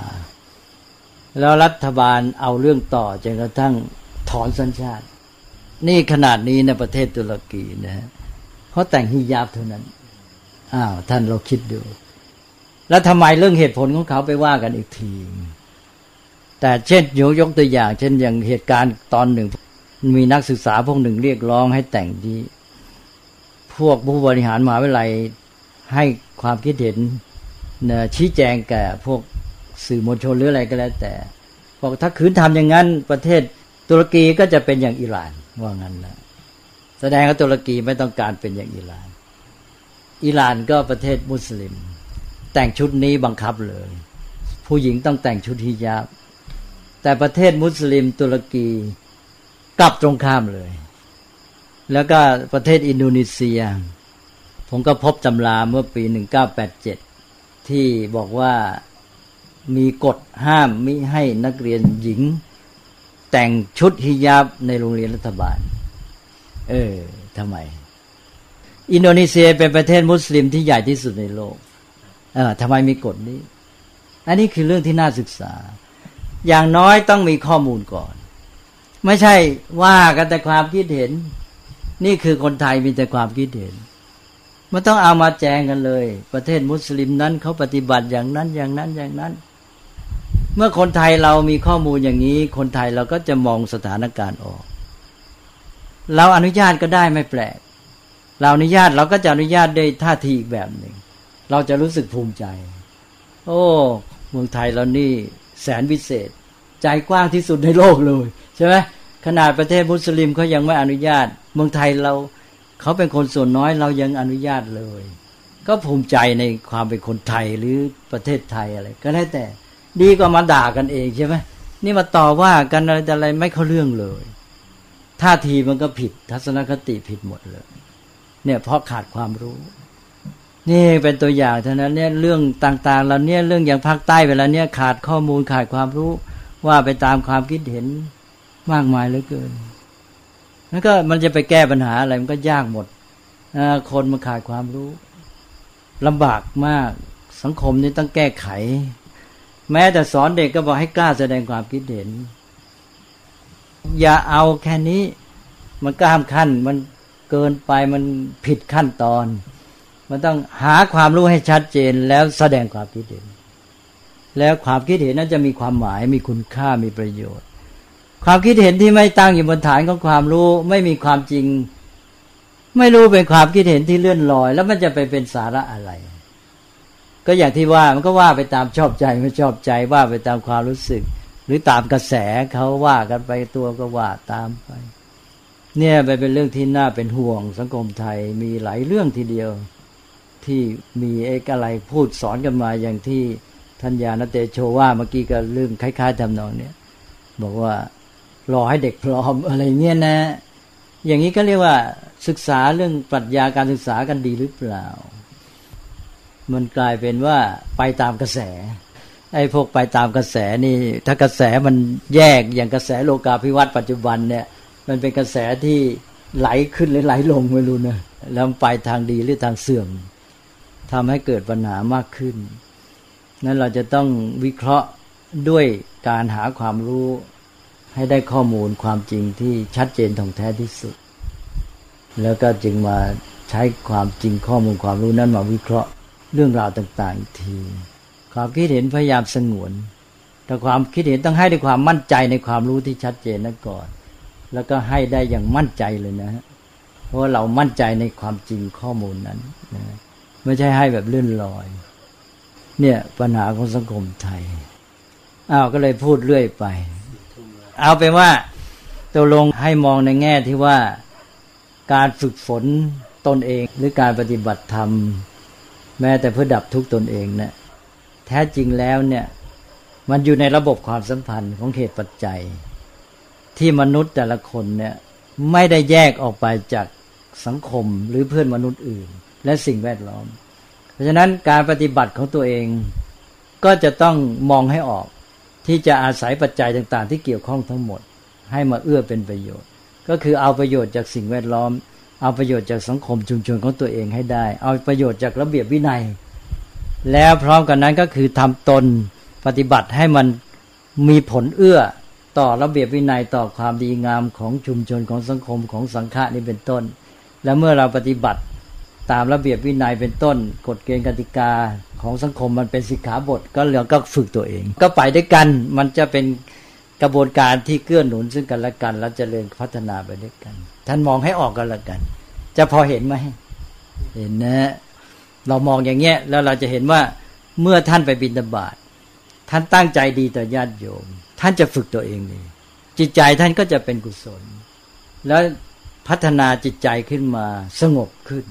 แล้วรัฐบาลเอาเรื่องต่อจนกระทั่งถอนสัญชาติ นี่ขนาดนี้ในประเทศตุรกีนะเขาะแต่งฮิญาบเท่านั้นอ้าวท่านเราคิดดู แล้วทำไมเรื่องเหตุผลของเขาไปว่ากันอีกทีแต่เช่นยกยกตัวอย่าง เช่นอย่างเหตุการณ์ตอนหนึ่ง มีนักศึกษาพวกหนึ่งเรียกร้องให้แต่งที่ พวกผู้บริหารมหาวิทยาลัยให้ความคิดเห็นชี้แจงแก่พวก สื่อมวลชนหรืออะไรก็แล้ว แต่บอกถ้าคืนทำอย่างนั้น ประเทศตุรกีก็จะเป็นอย่างอิหร่านว่างั้นนะแสดงว่าตุรกีไม่ต้องการเป็นอย่างอิหร่าน อิหร่านก็ประเทศมุสลิม แต่งชุดนี้บังคับเลย ผู้หญิงต้องแต่งชุดฮิญาบ แต่ประเทศมุสลิมตุรกีกลับตรงข้ามเลย แล้วก็ประเทศอินโดนีเซีย ผมก็พบตำราเมื่อปี 1987 ที่บอกว่า มีกฎห้ามมิให้นักเรียนหญิง แต่งชุดฮิญาบในโรงเรียนรัฐบาล เออทำไม อินโดนีเซียเป็นประเทศมุสลิมที่ใหญ่ที่สุดในโลก เออทำไมมีกฎนี้ อันนี้คือเรื่องที่น่าศึกษา อย่างน้อยต้องมีข้อมูลก่อน ไม่ใช่ว่ากันแต่ความคิดเห็น นี่คือคนไทยมีแต่ความคิดเห็นมันต้องเอามาแจงกันเลย ประเทศมุสลิมนั้นเขาปฏิบัติอย่างนั้นอย่างนั้นอย่างนั้น เมื่อคนไทยเรามีข้อมูลอย่างนี้ คนไทยเราก็จะมองสถานการณ์ออก เราอนุญาตก็ได้ไม่แปลก เราอนุญาตเราก็จะอนุญาตได้ท่าทีอีกแบบหนึ่ง เราจะรู้สึกภูมิใจ โอ้ เมืองไทยเรานี่แสนวิเศษ ใจกว้างที่สุดในโลกเลยใช่ไหมขนาดประเทศมุสลิมเขายังไม่อนุญาต เมืองไทยเราเขาเป็นคนส่วนน้อยเรายังอนุญาตเลย ก็ภูมิใจในความเป็นคนไทยหรือประเทศไทยอะไร ก็ได้แต่ ดีกว่ามาด่ากันเองใช่ไหมนี่มาต่อว่ากันอะไรอะไรไม่เข้าเรื่องเลยท่าทีมันก็ผิด ทัศนคติผิดหมดเลย เนี่ยเพราะขาดความรู้ นี่เป็นตัวอย่างเท่านั้นเนี่ยเรื่องต่างๆเราเนี่ยเรื่องอย่างภาคใต้เวลาเนี่ยขาดข้อมูลขาดความรู้ ว่าไปตามความคิดเห็นมากมายเหลือเกินแล้วก็มันจะไปแก้ปัญหาอะไรมันก็ยากหมดคนมันขาดความรู้ลำบากมากสังคมนี้ต้องแก้ไข แม้แต่สอนเด็กก็บอกให้กล้าแสดงความคิดเห็น อย่าเอาแค่นี้ มันก้ามขั้น มันเกินไปมันผิดขั้นตอน มันต้องหาความรู้ให้ชัดเจนแล้วแสดงความคิดเห็น แล้วความคิดเห็นนั้นจะมีความหมายมีคุณค่ามีประโยชน์ ความคิดเห็นที่ไม่ตั้งอยู่บนฐานของความรู้ไม่มีความจริง ไม่รู้เป็นความคิดเห็นที่เลื่อนลอย แล้วมันจะไปเป็นสาระอะไร ก็อย่างที่ว่ามันก็ว่าไปตามชอบใจไม่ชอบใจว่าไปตามความรู้สึก หรือตามกระแสเขาว่ากันไปตัวก็ว่าตามไป เนี่ยไปเป็นเรื่องที่น่าเป็นห่วงสังคมไทยมีหลายเรื่องทีเดียว ที่มีเอกอะไรพูดสอนกันมาอย่างที่ทัญญาณเตโชว่าเมื่อกี้ก็เรื่องคล้ายๆทำนองเนี้ยบอกว่ารอให้เด็กพร้อมอะไรเงี้ยนะ อย่างนี้ก็เรียกว่าศึกษาเรื่องปรัชญาการศึกษากันดีหรือเปล่า มันกลายเป็นว่าไปตามกระแสไอ้พวกไปตามกระแสนี่ ถ้ากระแสมันแยกอย่างกระแสโลกาภิวัตน์ปัจจุบันเนี่ย มันเป็นกระแสที่ไหลขึ้นหรือไหลลงไม่รู้นะแล้วไปทางดีหรือทางเสื่อมทำให้เกิดปัญหามากขึ้น นั้นเราจะต้องวิเคราะห์ด้วยการหาความรู้ให้ได้ข้อมูลความจริงที่ชัดเจนท่องแท้ที่สุด แล้วก็จึงมาใช้ความจริงข้อมูลความรู้นั้นมาวิเคราะห์ เรื่องราวต่างๆอีกที ความคิดเห็นพยายามสงวน แต่ความคิดเห็นต้องให้ด้วยความมั่นใจในความรู้ที่ชัดเจนนั้นก่อน แล้วก็ให้ได้อย่างมั่นใจเลยนะฮะเพราะเรามั่นใจในความจริงข้อมูลนั้นนะไม่ใช่ให้แบบเลื่อนลอย เนี่ยปัญหาของสังคมไทยอ้าวก็เลยพูดเรื่อยไป เอาเป็นว่าตกลงให้มองในแง่ที่ว่าการฝึกฝนตนเองหรือการปฏิบัติธรรม แม้แต่เพื่อดับทุกตนเองเนะี่ยแท้จริงแล้วเนี่ย มันอยู่ในระบบความสัมพันธ์ของเหตุปัจจัย ที่มนุษย์แต่ละคนเนี่ยไม่ได้แยกออกไปจากสังคมหรือเพื่อนมนุษย์อื่น และสิ่งแวดล้อม เพราะฉะนั้นการปฏิบัติของตัวเองก็จะต้องมองให้ออกที่จะอาศัยปัจจัยต่าง ๆ ที่เกี่ยวข้องทั้งหมด ให้มาเอื้อเป็นประโยชน์ ก็คือเอาประโยชน์จากสิ่งแวดล้อม เอาประโยชน์จากสังคมชุมชนของตัวเองให้ได้ เอาประโยชน์จากระเบียบวินัย แล้วพร้อมกันนั้นก็คือทำตนปฏิบัติให้มันมีผลเอื้อต่อระเบียบวินัยต่อความดีงามของชุมชนของสังคมของสังฆะนี้เป็นต้น และเมื่อเราปฏิบัติตามระเบียบวินัยเป็นต้น กฎเกณฑ์กติกาของสังคมมันเป็นสิกขาบทก็เหลือก็ฝึกตัวเอง ก็ไปด้วยกันมันจะเป็น กระบวนการที่เกื้อหนุนซึ่งกันและกันแล้วเจริญพัฒนาไปด้วยกัน ท่านมองให้ออกกันละกัน จะพอเห็นไหมเห็นนะ เรามองอย่างเงี้ยแล้วเราจะเห็นว่าเมื่อท่านไปบินบาตท่านตั้งใจดีต่อญาติโยม ท่านจะฝึกตัวเองดีจิตใจท่านก็จะเป็นกุศล แล้วพัฒนาจิตใจขึ้นมาสงบขึ้น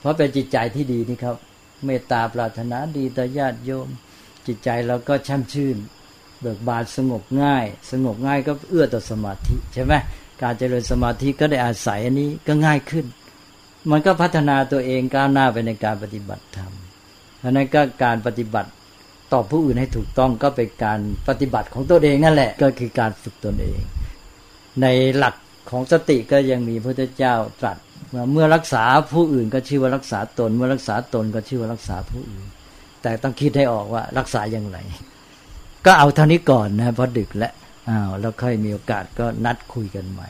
เพราะเป็นจิตใจที่ดีนี่ครับ เมตตาปรารถนาดีต่อญาติโยม จิตใจเราก็ช่ำชื่น เบิกบานสงบง่าย สงบง่ายก็เอื้อต่อสมาธิใช่ไหมการเจริญสมาธิก็ได้อาศัยอันนี้ก็ง่ายขึ้น มันก็พัฒนาตัวเองก้าวหน้าไปในการปฏิบัติธรรมเพราะนั้นก็การปฏิบัติต่อผู้อื่นให้ถูกต้องก็เป็นการปฏิบัติของตัวเองนั่นแหละ ก็คือการฝึกตนเอง ในหลักของสติก็ยังมีพระพุทธเจ้าตรัสเมื่อรักษาผู้อื่นก็ชื่อว่ารักษาตน เมื่อรักษาตนก็ชื่อว่ารักษาผู้อื่น แต่ต้องคิดให้ออกว่ารักษาอย่างไร ก็เอาเท่านี้ก่อนนะเพราะดึกแล้วอ้าวแล้วค่อยมีโอกาสก็นัดคุยกันใหม่